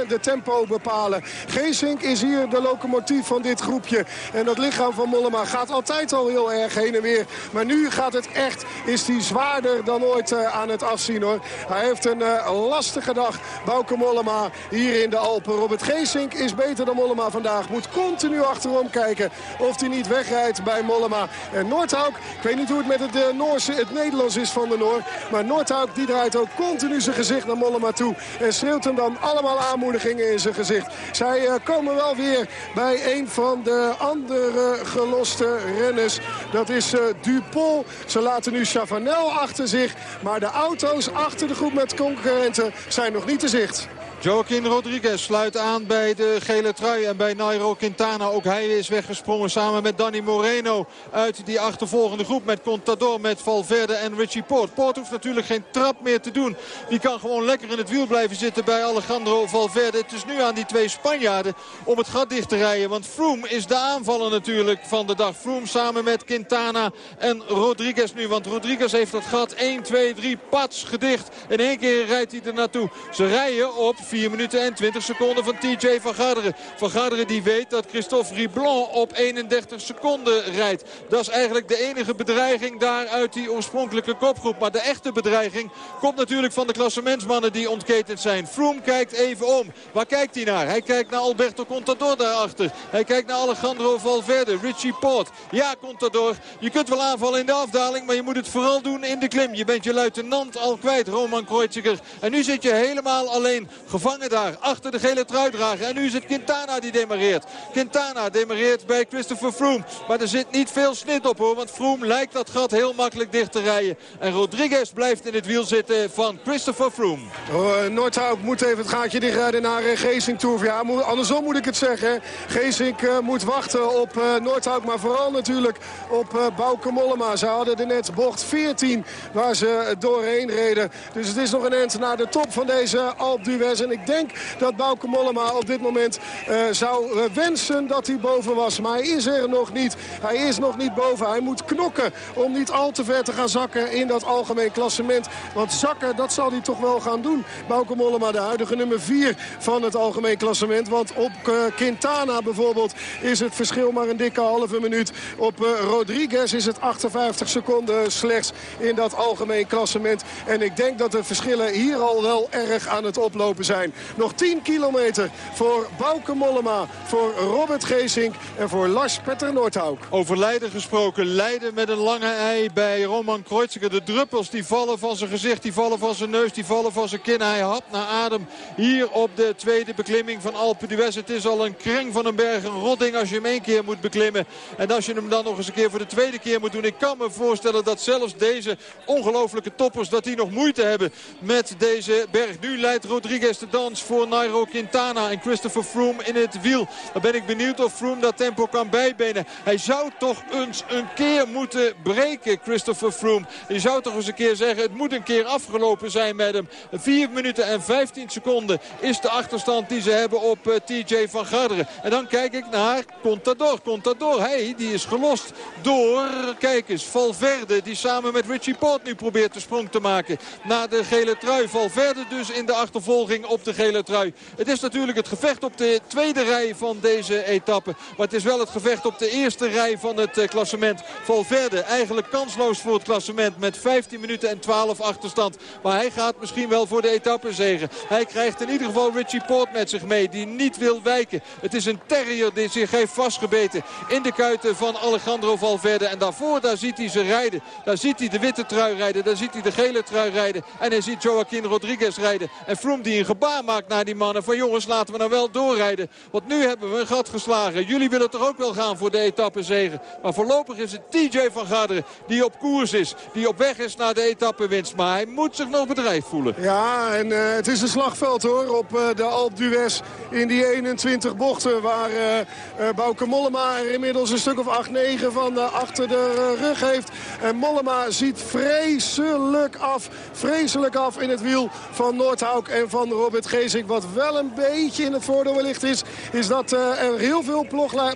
de tempo bepalen. Geesink is hier de locomotief van dit groepje. En dat lichaam van Mollema gaat altijd al heel erg heen en weer. Maar nu gaat het echt, is hij zwaarder dan ooit aan het afzien hoor. Hij heeft een lastige dag. Bauke Mollema hier in de Alpen. Robert Geesink is beter dan Mollema vandaag. Moet continu achterom kijken of hij niet wegrijdt bij Mollema. En Noordhouk, ik weet niet hoe het met het, uh, Noorse, het Nederlands is van de Noor. Maar Noordhouk die draait ook continu zijn gezicht naar Mollema toe. En schreeuwt hem dan allemaal aanmoedigingen in zijn gezicht. Zij uh, komen wel weer bij een van de andere geloste renners. Dat is Dupont. Ze laten nu Chavanel achter zich. Maar de auto's achter de groep met concurrenten zijn nog niet te zicht. Joaquin Rodriguez sluit aan bij de gele trui en bij Nairo Quintana. Ook hij is weggesprongen samen met Danny Moreno uit die achtervolgende groep. Met Contador, met Valverde en Richie Poort. Poort hoeft natuurlijk geen trap meer te doen. Die kan gewoon lekker in het wiel blijven zitten bij Alejandro Valverde. Het is nu aan die twee Spanjaarden om het gat dicht te rijden. Want Froome is de aanvaller natuurlijk van de dag. Froome samen met Quintana en Rodriguez nu. Want Rodriguez heeft dat gat 1, 2, 3 pats gedicht. In één keer rijdt hij er naartoe. Ze rijden op 4 minuten en 20 seconden van TJ van Garderen. Van Garderen die weet dat Christophe Riblon op 31 seconden rijdt. Dat is eigenlijk de enige bedreiging daar uit die oorspronkelijke kopgroep. Maar de echte bedreiging komt natuurlijk van de klassementsmannen die ontketend zijn. Froome kijkt even om. Waar kijkt hij naar? Hij kijkt naar Alberto Contador daarachter. Hij kijkt naar Alejandro Valverde, Richie Port. Ja, Contador, je kunt wel aanvallen in de afdaling, maar je moet het vooral doen in de klim. Je bent je luitenant al kwijt, Roman Kreuziger. En nu zit je helemaal alleen gevangen daar achter de gele truidrager. En nu is het Quintana die demareert. Quintana demareert bij Christopher Froome. Maar er zit niet veel snit op hoor. Want Froome lijkt dat gat heel makkelijk dicht te rijden. En Rodriguez blijft in het wiel zitten van Christopher Froome. Oh, uh, Noordhout moet even het gaatje dichtrijden naar uh, Geesink toe. Ja, andersom moet ik het zeggen. Geesink uh, moet wachten op Noordhout. Maar vooral natuurlijk op Bauke Mollema. Ze hadden er net bocht 14 waar ze doorheen reden. Dus het is nog een end naar de top van deze Alpe d'Huez. En ik denk dat Bauke Mollema op dit moment uh, zou uh, wensen dat hij boven was. Maar hij is er nog niet. Hij is nog niet boven. Hij moet knokken om niet al te ver te gaan zakken in dat algemeen klassement. Want zakken, dat zal hij toch wel gaan doen. Bauke Mollema, de huidige nummer 4 van het algemeen klassement. Want op uh, Quintana bijvoorbeeld is het verschil maar een dikke halve minuut. Op Rodriguez is het 58 seconden slechts in dat algemeen klassement. En ik denk dat de verschillen hier al wel erg aan het oplopen zijn. Nog 10 kilometer voor Bauke Mollema, voor Robert Geesink en voor Lars Petter Noordhouk. Over Leiden gesproken. Leiden met een lange ei bij Roman Kreuziger. De druppels die vallen van zijn gezicht, die vallen van zijn neus, die vallen van zijn kin. Hij hapt naar adem hier op de tweede beklimming van Alpe d'Huez. Het is al een kring van een berg, een rodding als je hem één keer moet beklimmen. En als je hem dan nog eens een keer voor de tweede keer moet doen. Ik kan me voorstellen dat zelfs deze ongelofelijke toppers dat die nog moeite hebben met deze berg. Nu leidt Rodriguez de dans voor Nairo Quintana en Christopher Froome in het wiel. Dan ben ik benieuwd of Froome dat tempo kan bijbenen. Hij zou toch eens een keer moeten breken, Christopher Froome. Je zou toch eens een keer zeggen, het moet een keer afgelopen zijn met hem. 4 minuten en 15 seconden is de achterstand die ze hebben op uh, TJ van Garderen. En dan kijk ik naar Contador. Contador, hey, die is gelost door, kijk eens, Valverde. Die samen met Richie Port nu probeert de sprong te maken naar de gele trui. Valverde dus in de achtervolging op de gele trui. Het is natuurlijk het gevecht op de tweede rij van deze etappe. Maar het is wel het gevecht op de eerste rij van het uh, klassement. Valverde eigenlijk kansloos voor het klassement met 15 minuten en 12 achterstand. Maar hij gaat misschien wel voor de etappe zegen. Hij krijgt in ieder geval Richie Port met zich mee die niet wil wijken. Het is een terrier die zich heeft vastgebeten in de kuiten van Alejandro Valverde. En daarvoor daar ziet hij ze rijden. Daar ziet hij de witte trui rijden. Daar ziet hij de gele trui rijden. En hij ziet Joaquin Rodriguez rijden. En Froome die een gebaar maakt naar die mannen. Van jongens laten we nou wel doorrijden. Want nu hebben we een gat geslagen. Jullie willen toch ook wel gaan voor de etappe zegen. Maar voorlopig is het TJ van Garderen die op koers is. Die op weg is naar de etappewinst. Maar hij moet zich nog bedreigd voelen. Ja, en uh, het is een slagveld hoor. Op uh, de Alpe d'Huez in die 21 bochten. Waar uh, Bauke Mollema er inmiddels een stuk of 8-9 van achter de rug heeft. En Mollema ziet vreselijk af. Vreselijk af in het wiel van Noordhouk en van Robert Geesink. Wat wel een beetje in het voordeel wellicht is. Is dat er heel veel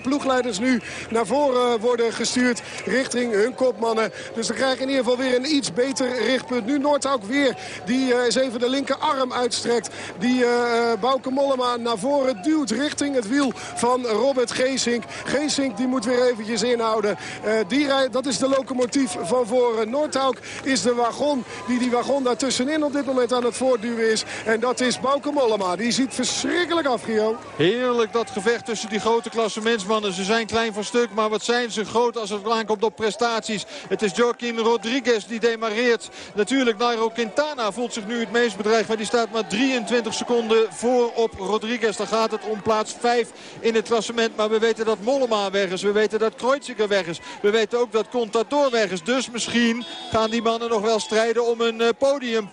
ploegleiders nu naar voren worden gestuurd. Richting hun kopmannen. Dus dan krijg je in ieder geval weer een iets beter richtpunt. Nu Noordhouk weer. Die eens even de linkerarm uitstrekt. Die Bauke Mollema naar voren duwt richting het wiel van Robert Geesink. Geesink die moet weer eventjes inhouden. Die rij, dat is de locomotief van voren. Noordhouk is de wagon die die wagon daartussenin op dit moment aan het voortduwen is. En dat is Bauke Mollema. Die ziet verschrikkelijk af, Gio. Heerlijk dat gevecht tussen die grote klassementsmannen. Ze zijn klein van stuk, maar wat zijn ze groot als het aankomt op prestaties. Het is Joaquin Rodriguez die demareert. Natuurlijk Nairo Quintana voelt zich nu het meest bedreigd. Maar die staat maar 23 seconden voor op Rodriguez. Dan gaat het om plaats 5 in het klassement. Maar we weten dat Mollema weg is. We weten dat Kreuziger weg is. We weten ook dat Contador weg is. Dus misschien gaan die mannen nog wel strijden om een podium.